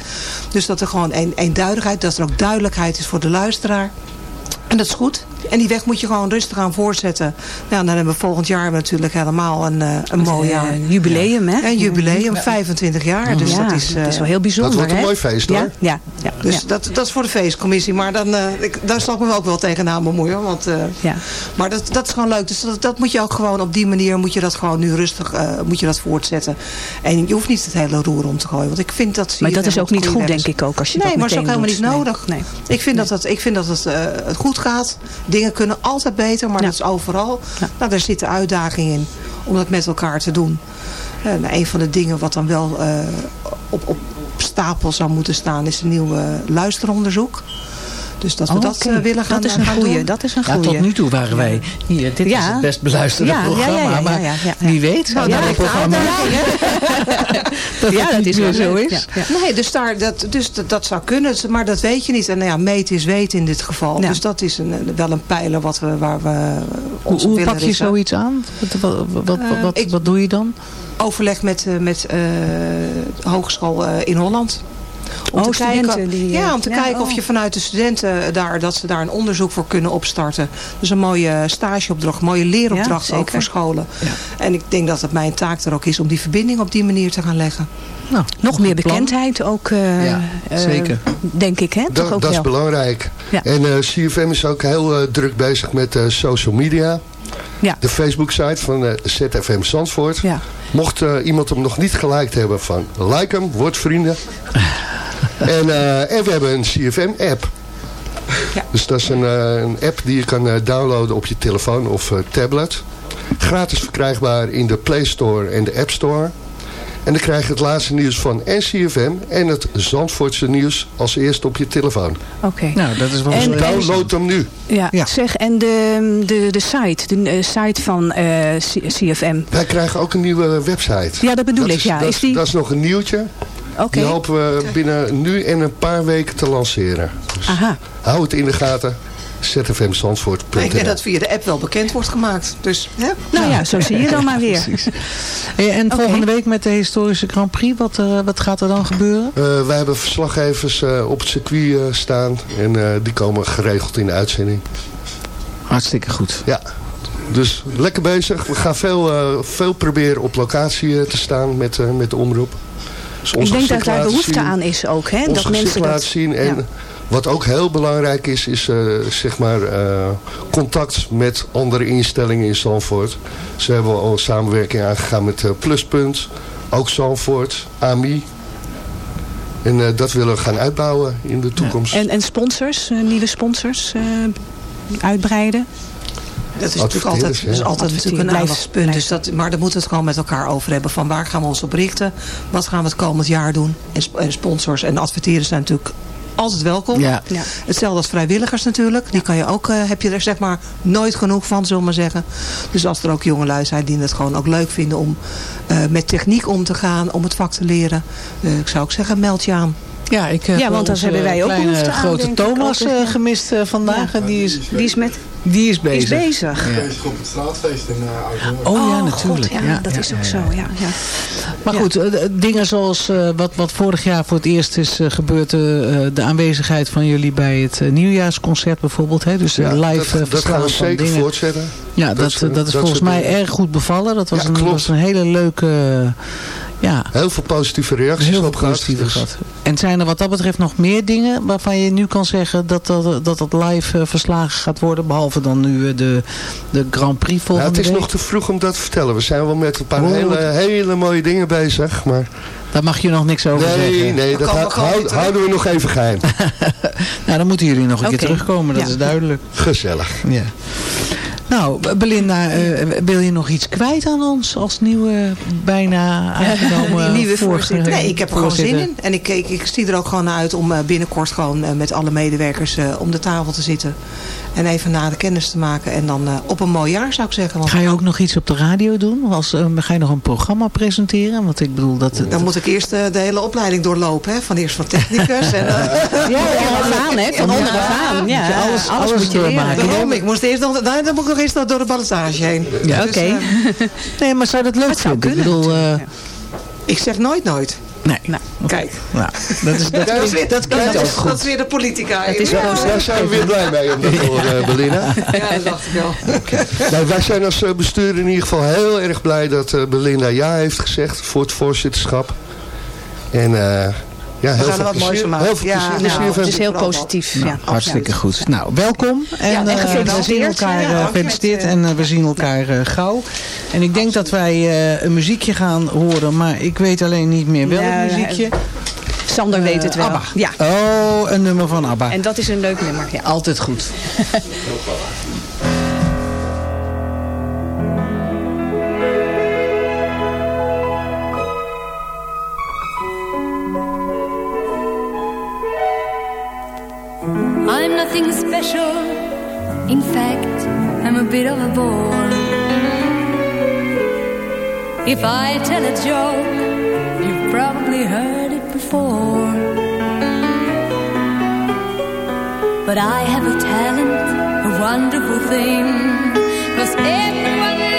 Dus dat er gewoon een, eenduidigheid, dat er ook duidelijkheid is voor de luisteraar. En dat is goed. En die weg moet je gewoon rustig aan voortzetten. Nou, dan hebben we volgend jaar natuurlijk helemaal een, eh, een mooi jaar. Een jubileum, hè? Een jubileum, 25 jaar. Dus ja, dat is, eh, is wel heel bijzonder, Dat wordt een hè? mooi feest, hoor. Ja, ja, Dus ja. dat, dat is voor de feestcommissie. Maar dan, eh, ik, daar zal ik me ook wel tegenaan bemoeien. Want, eh, Ja. Maar dat, dat is gewoon leuk. Dus dat, dat moet je ook gewoon op die manier moet je dat gewoon nu rustig eh, moet je dat voortzetten. En je hoeft niet het hele roer om te gooien. Want ik vind dat Maar dat is ook niet goed, denk ik ook, als je nee, dat maar dat is ook helemaal niet nodig. Nee. Ik vind dat het, ik vind dat het, eh, het goed gaat. Dingen kunnen altijd beter, maar dat is overal. Nou, daar zit de uitdaging in om dat met elkaar te doen. En een van de dingen wat dan wel eh, op, op stapel zou moeten staan is een nieuw eh, luisteronderzoek. Dus dat we Oh, dat eh, willen gaan Dat is een gaan goeie, doen. dat is een Ja, goeie. tot nu toe waren wij hier. Dit is Ja. het best beluisterde Ja, ja, ja, programma. ja, ja, maar ja, ja, ja. wie weet, Nou, na daar het programma, dat Ja, dat is wel zo is. Ja, ja. Nee, dus, daar, dat, dus dat, dat zou kunnen, maar dat weet je niet. En nou ja, meten is weten in dit geval. Ja. Dus dat is een, wel een pijler wat we, waar we Hoe, ons hoe willen pak je richten. zoiets aan? Wat, wat, wat, wat, Eh, wat, ik- wat doe je dan? Overleg met, eh, met eh, de hogeschool eh, in Holland. Om Oh, te kijken, studenten die, ja, om te ja, kijken of oh. je vanuit de studenten daar, dat ze daar een onderzoek voor kunnen opstarten. Dus een mooie stageopdracht, een mooie leeropdracht Ja, ook voor scholen. En ik denk dat het mijn taak er ook is om die verbinding op die manier te gaan leggen. Nou, Nog meer plan. bekendheid ook, eh, Ja, eh, zeker. denk ik, hè? Toch Dat, ook dat is belangrijk. Ja. En eh, CFM is ook heel druk bezig met eh, social media. Ja. De Facebook-site van eh, ZFM Zandvoort. Ja. Mocht eh, iemand hem nog niet geliked hebben van like hem, word vrienden. en, eh, en we hebben een CFM-app. Ja. Dus dat is een, eh, een app die je kan eh, downloaden op je telefoon of eh, tablet. Gratis verkrijgbaar in de Play Store en de App Store. En dan krijg je het laatste nieuws van NCFM en het Zandvoortse nieuws als eerste op je telefoon. Oké. Nou, dat is wel En- Download hem nu. Ja, Ja. zeg, en de, de, de site, de site van eh, C- CFM. Wij krijgen ook een nieuwe website. Ja, dat bedoel ik, is, ja. Dat, Is die- dat is nog een nieuwtje. Oké. Die hopen we binnen nu en een paar weken te lanceren. Dus Aha. hou het in de gaten. Maar ik denk zfmzandvoort.nl dat via de app wel bekend wordt gemaakt. Dus, hè? Nou ja, zo zie je dan maar weer. Hey, en volgende week met de historische Grand Prix, wat, eh, wat gaat er dan gebeuren? Eh, wij hebben verslaggevers eh, op het circuit eh, staan. En eh, die komen geregeld in de uitzending. Hartstikke goed. Ja, dus lekker bezig. We gaan veel, eh, veel proberen op locatie te staan met, eh, met de omroep. Dus Ik denk dat daar behoefte zien. aan is ook. Hè? Dat mensen laten dat... zien. En Ja. wat ook heel belangrijk is, is eh, zeg maar, eh, contact met andere instellingen in Zandvoort. Ze hebben al samenwerking aangegaan met eh, Pluspunt, ook Zandvoort, AMI. En dat willen we gaan uitbouwen in de toekomst. En, en sponsors, nieuwe sponsors, uitbreiden? Dat is natuurlijk altijd, is altijd natuurlijk een aandachtspunt. Dus dat, maar daar moeten we het gewoon met elkaar over hebben. Van waar gaan we ons op richten? Wat gaan we het komend jaar doen? En, sp- en sponsors en adverteerders zijn natuurlijk altijd welkom. Ja. Ja. Hetzelfde als vrijwilligers natuurlijk. Die kan je ook, eh, heb je er zeg maar nooit genoeg van, zullen we maar zeggen. Dus als er ook jongelui zijn die het gewoon ook leuk vinden om eh, met techniek om te gaan, om het vak te leren. eh, ik zou ook zeggen, meld je aan. Ja, ik heb Ja, want onze hebben wij ook kleine aan, grote Thomas ook, eh, ja. gemist eh, vandaag. Die is, Die is met die is die bezig. is bezig. Ja. bezig op het straatfeest in uh, Oh ja, God, natuurlijk. ja, Ja, dat ja, is ook ja. zo. Ja, ja. Maar goed, eh, dingen zoals eh, wat, wat vorig jaar voor het eerst is eh, gebeurd. eh, eh, de aanwezigheid van jullie bij het eh, nieuwjaarsconcert bijvoorbeeld. Hè? Dus eh, Ja, live dat, eh, dat gaan we van zeker dingen. voortzetten. Ja, dat, Dat dat, is- volgens mij dingen. erg goed bevallen. Dat was, Ja, een, was een hele leuke... eh, ja, Heel veel positieve reacties heel veel op gehad. positieve Dus gehad. En zijn er wat dat betreft nog meer dingen waarvan je nu kan zeggen dat dat, dat, dat live eh, verslagen gaat worden? Behalve dan nu eh, de, de Grand Prix Nou, volgende het is week? nog te vroeg om dat te vertellen. We zijn wel met een paar Oh, hele, hele mooie dingen bezig. Maar Daar mag je nog niks over nee, zeggen. nee, dat hè? houden we nog even geheim. Nou, dan moeten jullie nog een keer terugkomen, dat Ja. is duidelijk. Gezellig. Ja. Nou, Belinda, eh, wil je nog iets kwijt aan ons als nieuwe, bijna aangenomen Die nieuwe voorzitter. Nee, ik heb er gewoon zin in. En ik, ik, ik zie er ook gewoon naar uit om eh, binnenkort gewoon eh, met alle medewerkers eh, om de tafel te zitten. En even nader kennis te maken. En dan eh, op een mooi jaar zou ik zeggen. Want Ga je ook nog iets op de radio doen? Als, eh, ga je nog een programma presenteren? Want ik bedoel dat... dan moet ik eerst eh, de hele opleiding doorlopen. Hè? Van eerst van technicus. en, eh, Ja, onderaf aan, hè? Van Ja. onderaf aan. Ja, Ja, alles, alles moet je doormaken. Daarom, ik moest eerst nog, dan, dan moet ik nog eerst door de ballottage heen. Ja, Dus, oké. Nee, maar zou dat leuk zou vinden? Ik kunnen. bedoel, eh, ik zeg nooit nooit. Nee. Kijk, Nou, dat is, dat dat, is klinkt, weer, dat klinkt dat, ook is, goed. dat is weer de politica. Het is ja, positief. Daar zijn we weer blij mee om dat te horen, eh, Belinda. ja, dat dacht ik wel. Nou, wij zijn als eh, bestuur in ieder geval heel erg blij dat eh, Belinda ja heeft gezegd voor het voorzitterschap. En eh, ja, heel gaan er veel wat moois plezier. van maken. Heel veel Ja, plezier. nou, plezier Het is heel positief. Nou, ja, hartstikke goed. Nou, welkom. En, Ja, en eh, gefeliciteerd. we zien elkaar eh, gefeliciteerd met, eh, en eh, we zien elkaar eh, gauw. En ik denk dat wij eh, een muziekje gaan horen, maar ik weet alleen niet meer welk Ja, muziekje. Sander weet het wel. ABBA. Ja. Oh, een nummer van ABBA. En dat is een leuk nummer. Ja. Altijd goed. special. In fact, I'm a bit of a bore. If I tell a joke, you've probably heard it before. But I have a talent, a wonderful thing. Cause everyone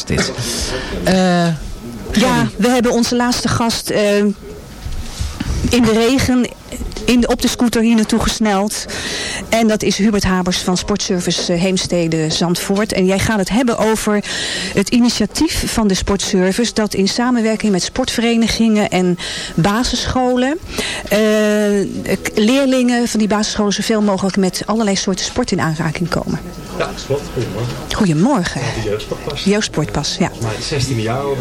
dit. Eh, Ja, we hebben onze laatste gast eh, in de regen in de, op de scooter hier naartoe gesneld. En dat is Hubert Habers van Sportservice eh, Heemstede Zandvoort. En jij gaat het hebben over het initiatief van de Sportservice... dat in samenwerking met sportverenigingen en basisscholen... eh, leerlingen van die basisscholen zoveel mogelijk met allerlei soorten sport in aanraking komen. Ja, klopt. Goedemorgen. Goedemorgen. De jeugdsportpas. Jeugdsportpas, ja. Maar het 16e jaar al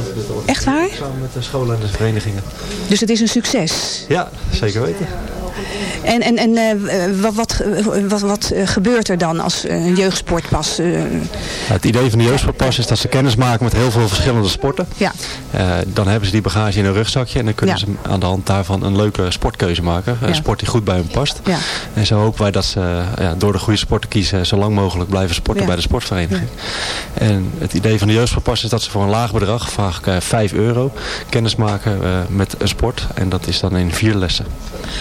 Echt waar? Samen met de scholen en de verenigingen. Dus het is een succes. Ja, zeker weten. En, en, en eh, wat, wat, wat, wat eh, gebeurt er dan als eh, een jeugdsportpas? Nou, het idee van de jeugdsportpas is dat ze kennis maken met heel veel verschillende sporten. Ja. Dan hebben ze die bagage in een rugzakje en dan kunnen Ja. ze aan de hand daarvan een leuke sportkeuze maken. Een Ja. sport die goed bij hen past. Ja. En zo hopen wij dat ze ja, door de goede sport te kiezen zo lang mogelijk blijven sporten bij de sportvereniging. En het idee van de jeugdsportpas is dat ze voor een laag bedrag, vaak eh, 5 euro, kennis maken met een sport. En dat is dan in vier lessen.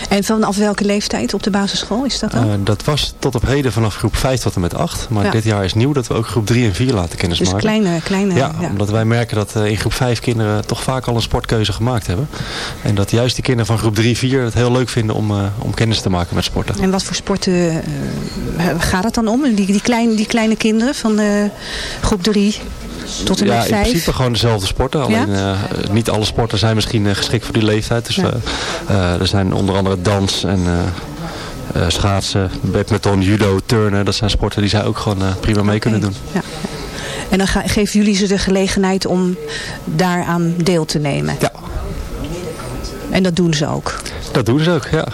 En vanaf welke leeftijd op de basisschool is dat dan? Eh, dat was tot op heden vanaf groep 5 tot en met 8. Maar Ja. dit jaar is nieuw dat we ook groep 3 en 4 laten kennis dus kleine, kleine. ja, omdat wij merken dat eh, in groep 5 kinderen toch vaak al een sportkeuze gemaakt hebben. En dat juist die kinderen van groep 3, 4 het heel leuk vinden om, eh, om kennis te maken met sporten. En wat voor sporten gaat het dan om? Die, die, kleine, die kleine kinderen van groep 3 tot en ja, in 5? principe gewoon dezelfde sporten. Alleen eh, niet alle sporten zijn misschien eh, geschikt voor die leeftijd. Dus Ja. eh, er zijn onder andere dans en schaatsen, badminton, judo, turnen. Dat zijn sporten die zij ook gewoon prima mee kunnen doen. Ja. En dan geven jullie ze de gelegenheid om daaraan deel te nemen? Ja. En dat doen ze ook? Dat doen ze ook, ja.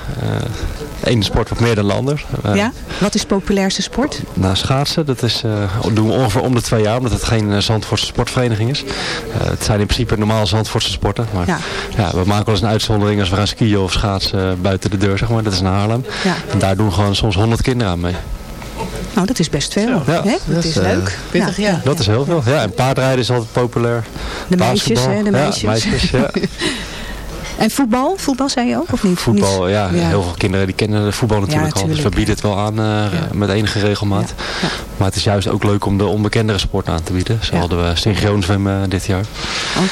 Ene sport wat meer dan de ander. Eh, ja? Wat is populairste sport? Nou, schaatsen, dat is, eh, doen we ongeveer om de twee jaar, omdat het geen eh, Zandvoortse sportvereniging is. Eh, het zijn in principe normaal Zandvoortse sporten. Maar Ja. ja. we maken wel eens een uitzondering als we gaan skiën of schaatsen buiten de deur, zeg maar. Dat is in Haarlem. Ja. En daar doen gewoon soms 100 kinderen aan mee. Nou, dat is best veel. Ja. Hè? Dat, is leuk. pittig, ja. Dat is heel veel. Ja, en paardrijden is altijd populair. De meisjes, hè? De meisjes. Ja, meisjes, ja. En voetbal? Voetbal zei je ook, of niet? Voetbal, Niet? ja, heel veel kinderen die kennen de voetbal natuurlijk al. Dus we bieden het wel aan eh, met enige regelmaat. Maar het is juist ook leuk om de onbekendere sport aan te bieden. Zo hadden we synchroon zwemmen dit jaar.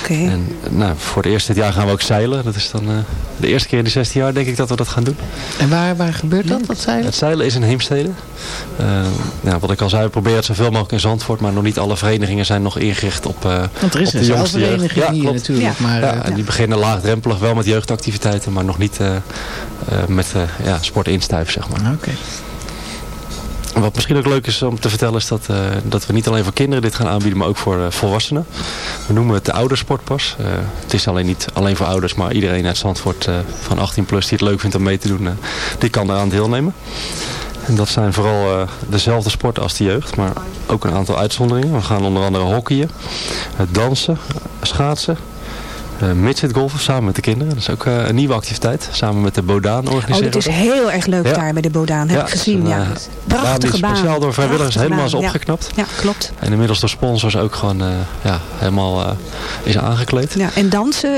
Oké. En nou, voor het eerste dit jaar gaan we ook zeilen. Dat is dan eh, de eerste keer in de 16 jaar denk ik dat we dat gaan doen. En waar, waar gebeurt dat, dat zeilen? Het zeilen is in Heemstede. Eh, nou, wat ik al zei, we proberen het zoveel mogelijk in Zandvoort. Maar nog niet alle verenigingen zijn nog ingericht op, eh Want er is op de een jongste jeugd. Ja, hier klopt. natuurlijk. Ja. Maar, Ja, eh, en die beginnen laagdrempelig wel met jeugdactiviteiten, maar nog niet eh, eh, met eh ja, sport instuif, zeg maar. Oké. Wat misschien ook leuk is om te vertellen is dat, eh, dat we niet alleen voor kinderen dit gaan aanbieden, maar ook voor volwassenen. We noemen het de oudersportpas. Het is alleen niet alleen voor ouders, maar iedereen uit Zandvoort van 18 plus die het leuk vindt om mee te doen, die kan eraan deelnemen. En dat zijn vooral dezelfde sporten als de jeugd, maar ook een aantal uitzonderingen. We gaan onder andere hockeyen, dansen, schaatsen, eh midgetgolfen samen met de kinderen. Dat is ook eh, een nieuwe activiteit, samen met de Bodaan Oh, organiseren. dat is heel erg leuk Ja. daar bij de Bodaan. Heb ik gezien, een, ja. eh, Prachtige baan. speciaal door vrijwilligers Prachtige helemaal is baan, opgeknapt. Ja, klopt. En inmiddels door sponsors ook gewoon ja, helemaal is aangekleed. Ja, en dansen,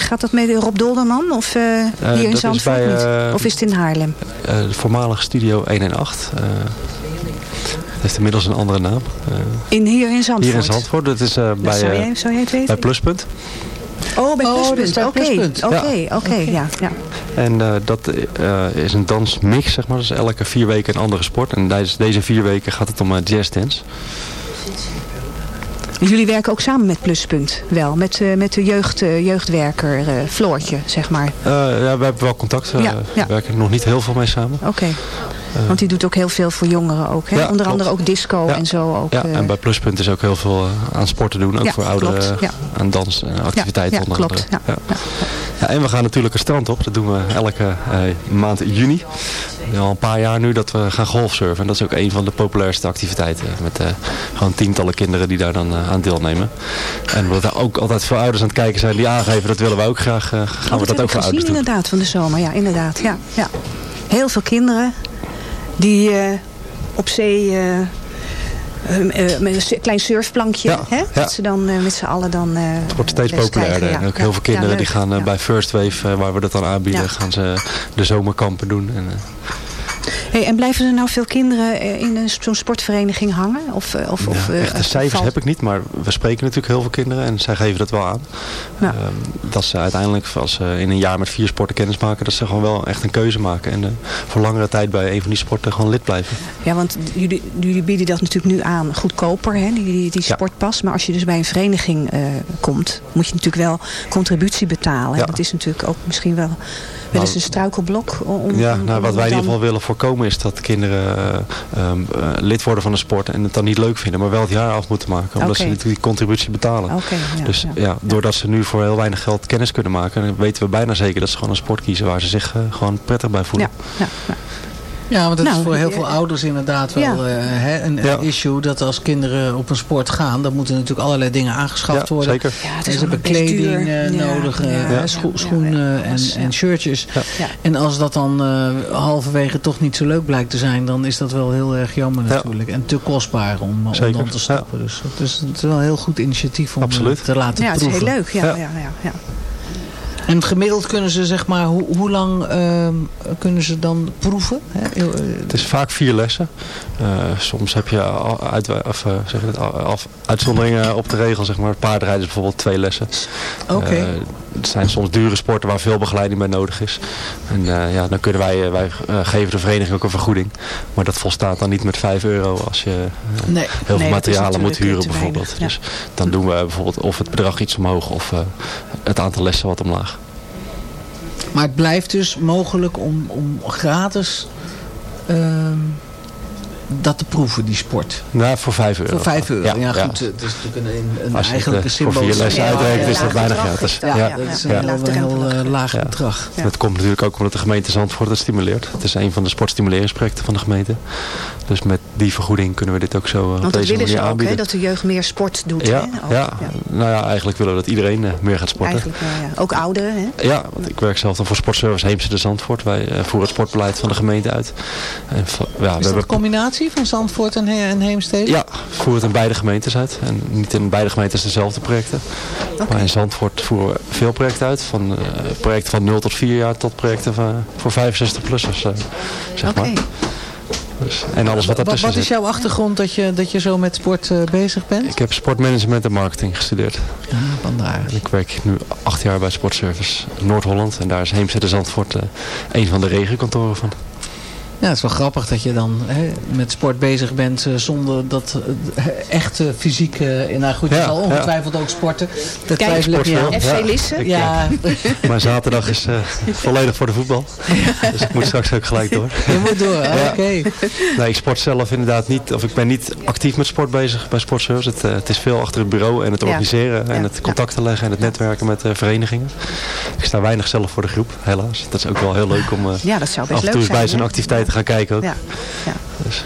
gaat dat met Rob Dolderman? Of hier in is Zandvoort bij, Of is het in Haarlem? De voormalige studio 118. eh het heeft inmiddels een andere naam. In, hier in Zandvoort? hier in Zandvoort. Dat is bij, zou jij- zou jij het weten? bij Pluspunt. Oh, bij Oh, is Pluspunt. Oké, oké, oké, ja. ja. En eh, dat eh, is een dansmix, zeg maar. Dus elke vier weken een andere sport. En tijdens deze vier weken gaat het om uh, jazzdance. Jullie werken ook samen met Pluspunt, wel? Met, eh, met de jeugd, eh, jeugdwerker eh, Floortje, zeg maar. Eh, ja, we hebben wel contact. eh, Ja, ja. We werken nog niet heel veel mee samen. Oké. Want die doet ook heel veel voor jongeren ook, hè? Ja, Onder klopt. andere ook disco Ja. en zo ook. Ja, eh, en bij Pluspunt is ook heel veel eh, aan sport te doen. Ook Ja, voor ouderen aan dans en activiteiten ja, onder klopt, andere. Ja. Ja, en we gaan natuurlijk het strand op. Dat doen we elke eh, maand juni. Al een paar jaar nu dat we gaan golfsurfen. En dat is ook een van de populairste activiteiten. Met eh, gewoon tientallen kinderen die daar dan eh, aan deelnemen. En omdat er ook altijd veel ouders aan het kijken zijn die aangeven dat willen we ook graag. eh, gaan Oh, we dat dat ook voor ouders doen. inderdaad van de zomer. Ja, inderdaad. Ja, ja. Heel veel kinderen die eh, op zee... eh, eh, met een klein surfplankje, Ja, hè? ja. dat ze dan met z'n allen dan Het wordt steeds populairder. krijgen, ook heel veel kinderen die gaan bij First Wave, waar we dat dan aanbieden, gaan ze de zomerkampen doen. En, Hey, en blijven er nou veel kinderen eh, in zo'n sportvereniging hangen? Of, eh, of, of, Ja, eh, echte cijfers valt- heb ik niet, maar we spreken natuurlijk heel veel kinderen en zij geven dat wel aan. Ehm, dat ze uiteindelijk, als ze in een jaar met vier sporten kennis maken, dat ze gewoon wel echt een keuze maken. En voor langere tijd bij een van die sporten gewoon lid blijven. Ja, want jullie, jullie bieden dat natuurlijk nu aan goedkoper, hè, die, die, die sportpas. Maar als je dus bij een vereniging komt, moet je natuurlijk wel contributie betalen. Ja. Dat is natuurlijk ook misschien wel, wel eens een struikelblok. Om, Ja, nou, om wat wij in ieder geval willen voorkomen is dat kinderen eh, ehm, eh, lid worden van een sport en het dan niet leuk vinden, maar wel het jaar af moeten maken. Omdat ze die, die contributie betalen. Ja, dus ja. ja, doordat ze nu voor heel weinig geld kennis kunnen maken, weten we bijna zeker dat ze gewoon een sport kiezen waar ze zich eh, gewoon prettig bij voelen. Ja, ja. Want dat Nou, is voor heel eh, veel ouders inderdaad wel ja. eh, hè, een, issue. Dat als kinderen op een sport gaan, dan moeten natuurlijk allerlei dingen aangeschaft Ja, worden. zeker. Ja, het En is ze hebben kleding eh, nodig, eh, scho- schoenen en, shirtjes. Ja. En als dat dan eh, halverwege toch niet zo leuk blijkt te zijn, dan is dat wel heel erg jammer Ja. natuurlijk. En te kostbaar om, om dan te stappen. Dus het is, het is wel een heel goed initiatief om Absoluut. te laten Ja, het is proeven. heel leuk. Ja, Ja. ja. En gemiddeld kunnen ze zeg maar, hoe, hoe lang ehm, kunnen ze dan proeven? Hè? Eh, Het is vaak vier lessen. Eh, soms heb je uit, of, eh, zeg je dat, al- af, uitzonderingen op de regel. Zeg maar. Paardrijden is bijvoorbeeld twee lessen. Oké. Het zijn soms dure sporten waar veel begeleiding bij nodig is. En eh, ja, dan kunnen wij, eh, wij eh, geven de vereniging ook een vergoeding. Maar dat volstaat dan niet met 5 euro als je Nee. heel veel materialen moet huren bijvoorbeeld. ja. Dus dan doen we bijvoorbeeld of het bedrag iets omhoog of het aantal lessen wat omlaag. Maar het blijft dus mogelijk om, om gratis ehm, dat te proeven, die sport. Nou, voor 5 euro. Voor 5 euro. Ja, Ja, goed. Het is natuurlijk een, een Als je het, eigenlijk eh, een voor symbool. vier lessen uitrekent, is dat bijna gratis. Ja, Ja. dat is een Ja. heel, heel eh, laag Ja. bedrag. Ja. Dat komt natuurlijk ook omdat de gemeente Zandvoort het stimuleert. Het is een van de sportstimuleringsprojecten van de gemeente. Dus met die vergoeding kunnen we dit ook zo eh, op Want dat deze willen manier ze ook, dat de jeugd meer sport doet. ja, hè? Ja. nou ja, eigenlijk willen we dat iedereen eh, meer gaat sporten. Eigenlijk wel, ja. Ook ouderen, hè? Ja, want ik werk zelf dan voor Sportservice Heemstede Zandvoort. Wij eh, voeren het sportbeleid van de gemeente uit. En, ja, we Is dat hebben een van Zandvoort en, He en Heemstede? ja, het in beide gemeentes uit. En niet in beide gemeentes dezelfde projecten. Maar in Zandvoort voeren we veel projecten uit. Van eh, projecten van 0 tot 4 jaar tot projecten van, voor 65-plussers. eh zeg Oké. maar. Dus, en alles wat Wat, daartussen wat is jouw achtergrond dat je, dat je zo met sport eh, bezig bent? Ik heb sportmanagement en marketing gestudeerd. Ja, vandaar. En ik werk nu acht jaar bij Sportservice Noord-Holland. En daar is Heemstede Zandvoort eh, een van de regiokantoren van. Ja, het is wel grappig dat je dan hè, met sport bezig bent eh, zonder dat eh, echt eh, fysiek... eh, nou goed, je Ja, zal ja. ongetwijford ook sporten. Dat Kijk, twijfel ik niet. FC Lisse? Ja, Mijn zaterdag is eh, volledig voor de voetbal. Dus ik moet straks ook gelijk door. je moet door. Ah, Ja. Oké. Nee, ik sport zelf inderdaad niet, of ik ben niet actief met sport bezig bij Sportservice. Het, het is veel achter het bureau en het Ja. organiseren en Ja. het contacten leggen en het netwerken met eh, verenigingen. Ik sta weinig zelf voor de groep, helaas. Dat is ook wel heel leuk om eh, Ja, dat zou best af en leuk toe eens zijn. bij zo'n hè? Te gaan kijken ook. Ja, ja. Dus,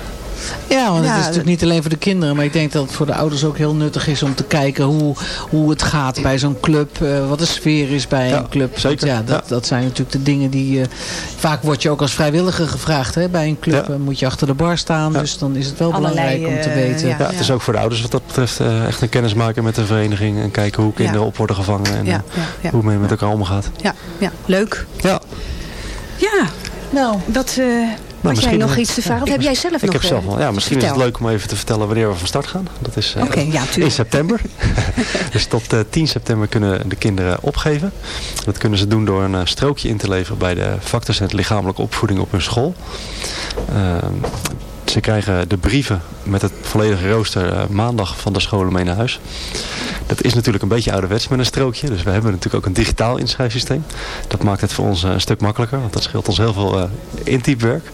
Ja, want Ja, het is natuurlijk niet alleen voor de kinderen. Maar ik denk dat het voor de ouders ook heel nuttig is om te kijken hoe, hoe het gaat bij zo'n club. eh, wat de sfeer is bij Ja, een club. Want zeker. Ja, dat, Ja. dat zijn natuurlijk de dingen die... eh, vaak word je ook als vrijwilliger gevraagd. Hè? Bij een club Ja. eh, moet je achter de bar staan. Ja. Dus dan is het wel Allerlei, belangrijk om te weten. ja. ja, het is ook voor de ouders wat dat betreft eh, echt een kennis maken met de vereniging. En kijken hoe kinderen Ja. op worden gevangen en Ja, ja, ja. hoe men met elkaar omgaat. Ja, ja, leuk. Ja, Ja, Nou, dat... eh had jij misschien, nog eh, iets te vragen? Of heb jij zelf ik nog... heb zelf eh, wel. Ja, misschien is het leuk om even te vertellen wanneer we van start gaan. Dat is eh, ja, in september. dus tot eh, 10 september kunnen de kinderen opgeven. Dat kunnen ze doen door een strookje in te leveren bij de vakdocent lichamelijke opvoeding op hun school. Ze krijgen de brieven met het volledige rooster eh, maandag van de scholen mee naar huis. Dat is natuurlijk een beetje ouderwets met een strookje. Dus we hebben natuurlijk ook een digitaal inschrijfsysteem. Dat maakt het voor ons eh, een stuk makkelijker. Want dat scheelt ons heel veel eh intypwerk.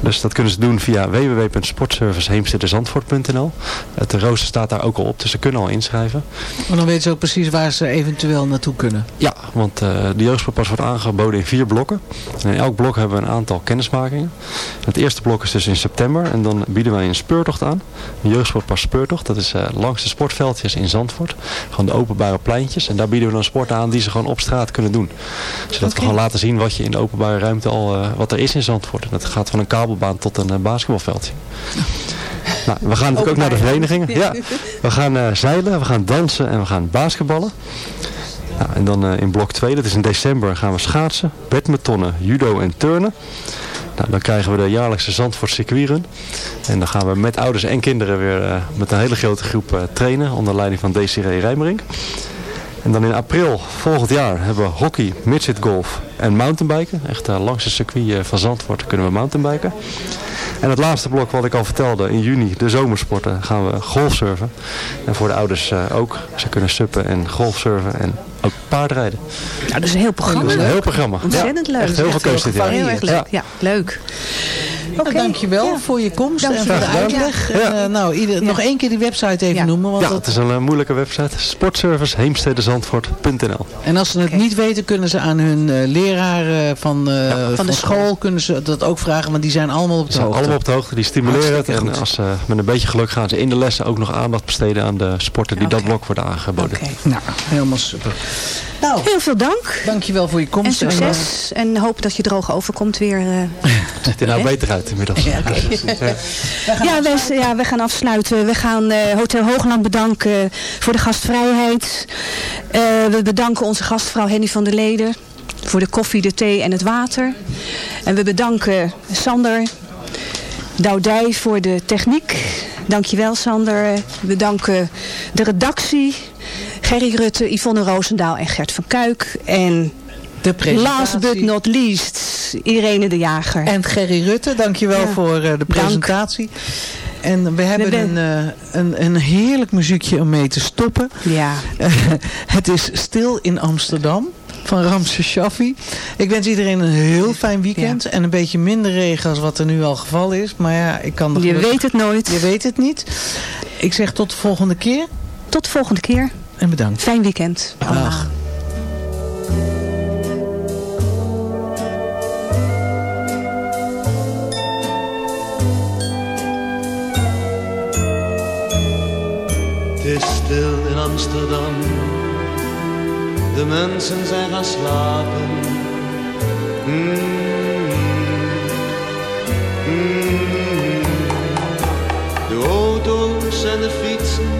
Dus dat kunnen ze doen via www.sportserviceheemstedezandvoort.nl. Het rooster staat daar ook al op, dus ze kunnen al inschrijven. maar dan weten ze ook precies waar ze eventueel naartoe kunnen. Ja, want eh, de jeugdsportpas wordt aangeboden in vier blokken. En in elk blok hebben we een aantal kennismakingen. Het eerste blok is dus in september en dan bieden wij een speurtocht aan. Een jeugdsportpas speurtocht, dat is eh, langs de sportveldjes in Zandvoort. Gewoon de openbare pleintjes. En daar bieden we dan sport aan die ze gewoon op straat kunnen doen. Zodat we gewoon laten zien wat je in de openbare ruimte al, eh, wat er is in Zandvoort. En dat gaat van een kabelbaan tot een eh, basketbalveldje. Nou, we gaan natuurlijk ook naar de verenigingen. Ja, we gaan eh, zeilen, we gaan dansen en we gaan basketballen. Nou, en dan eh, in blok 2, dat is in december, gaan we schaatsen, badmintonnen, judo en turnen. Nou, dan krijgen we de jaarlijkse Zandvoort circuitrun. En dan gaan we met ouders en kinderen weer met een hele grote groep trainen. Onder leiding van Desiree Rijmering. En dan in april volgend jaar hebben we hockey, midget golf en mountainbiken. Echt uh, langs het circuit eh, van Zandvoort kunnen we mountainbiken. En het laatste blok wat ik al vertelde, in juni, de zomersporten, gaan we golfsurfen. En voor de ouders eh, ook. Ze kunnen suppen en golfsurfen en ook paardrijden. Ja, dat is een heel programma. Dat is een heel programma. Ontzettend Ja, leuk. Echt heel veel keus dit jaar. Heel erg leuk. Ja, leuk. Nou, dankjewel voor je komst en voor de uitleg. Ja. Eh, nou, ieder, nog één keer die website even noemen. Want Ja, dat- het is een eh, moeilijke website. Sportserviceheemstedenzandvoort.nl en als ze het niet weten, kunnen ze aan hun eh, leraar van, eh, van, de school, kunnen ze dat ook vragen. Want die zijn allemaal op Ze de zijn hoogte. allemaal op de hoogte. Die stimuleren het. En als, ze met een beetje geluk gaan ze in de lessen ook nog aandacht besteden aan de sporten die dat blok worden aangeboden. Nou, helemaal super. Nou, Heel veel dank. Dankjewel voor je En komst. succes. En hoop dat je droog overkomt weer. eh. Het ziet er nou Hè? beter uit inmiddels. Ja, Ja, wij, ja, we gaan afsluiten. We gaan eh, Hotel Hoogland bedanken voor de gastvrijheid. Eh, we bedanken onze gastvrouw Henny van der Leden voor de koffie, de thee en het water. En we bedanken Sander Doudij voor de techniek. Dankjewel Sander. We bedanken de redactie. Gerry Rutte, Yvonne Roosendaal en Gert van Kuik. En de presentatie. last but not least, Irene de Jager. En Gerry Rutte, dankjewel Ja. voor eh, de presentatie. En we hebben ben- een, eh, een, een heerlijk muziekje om mee te stoppen. Ja. het is Stil in Amsterdam van Ramse Shaffi. Ik wens iedereen een heel fijn weekend. En een beetje minder regen als wat er nu al geval is. Maar ja, ik kan Je weet het nooit. Je weet het niet. Ik zeg tot de volgende keer. Tot de volgende keer. En bedankt. Fijn weekend. allemaal. Het is stil in Amsterdam. De mensen zijn gaan slapen. Mm. Mm. De auto's en de fietsen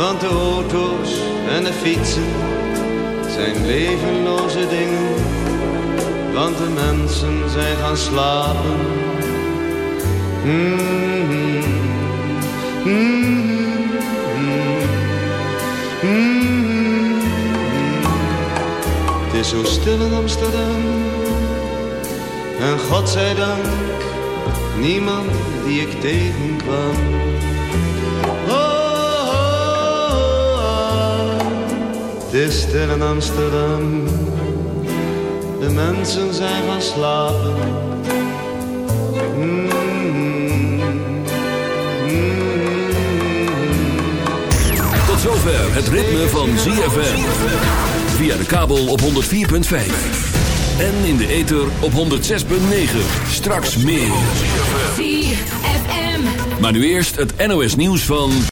Want de auto's en de fietsen zijn levenloze dingen. Want de mensen zijn gaan slapen. Mm-hmm. Mm-hmm. Mm-hmm. Het is zo stil in Amsterdam. En God zij dank, niemand die ik tegenkwam. Het is stil in Amsterdam. De mensen zijn gaan slapen. Mm, Tot zover het ritme van ZFM. Via de kabel op 104.5. En in de ether op 106.9. Straks meer. ZFM. Maar nu eerst het NOS nieuws van...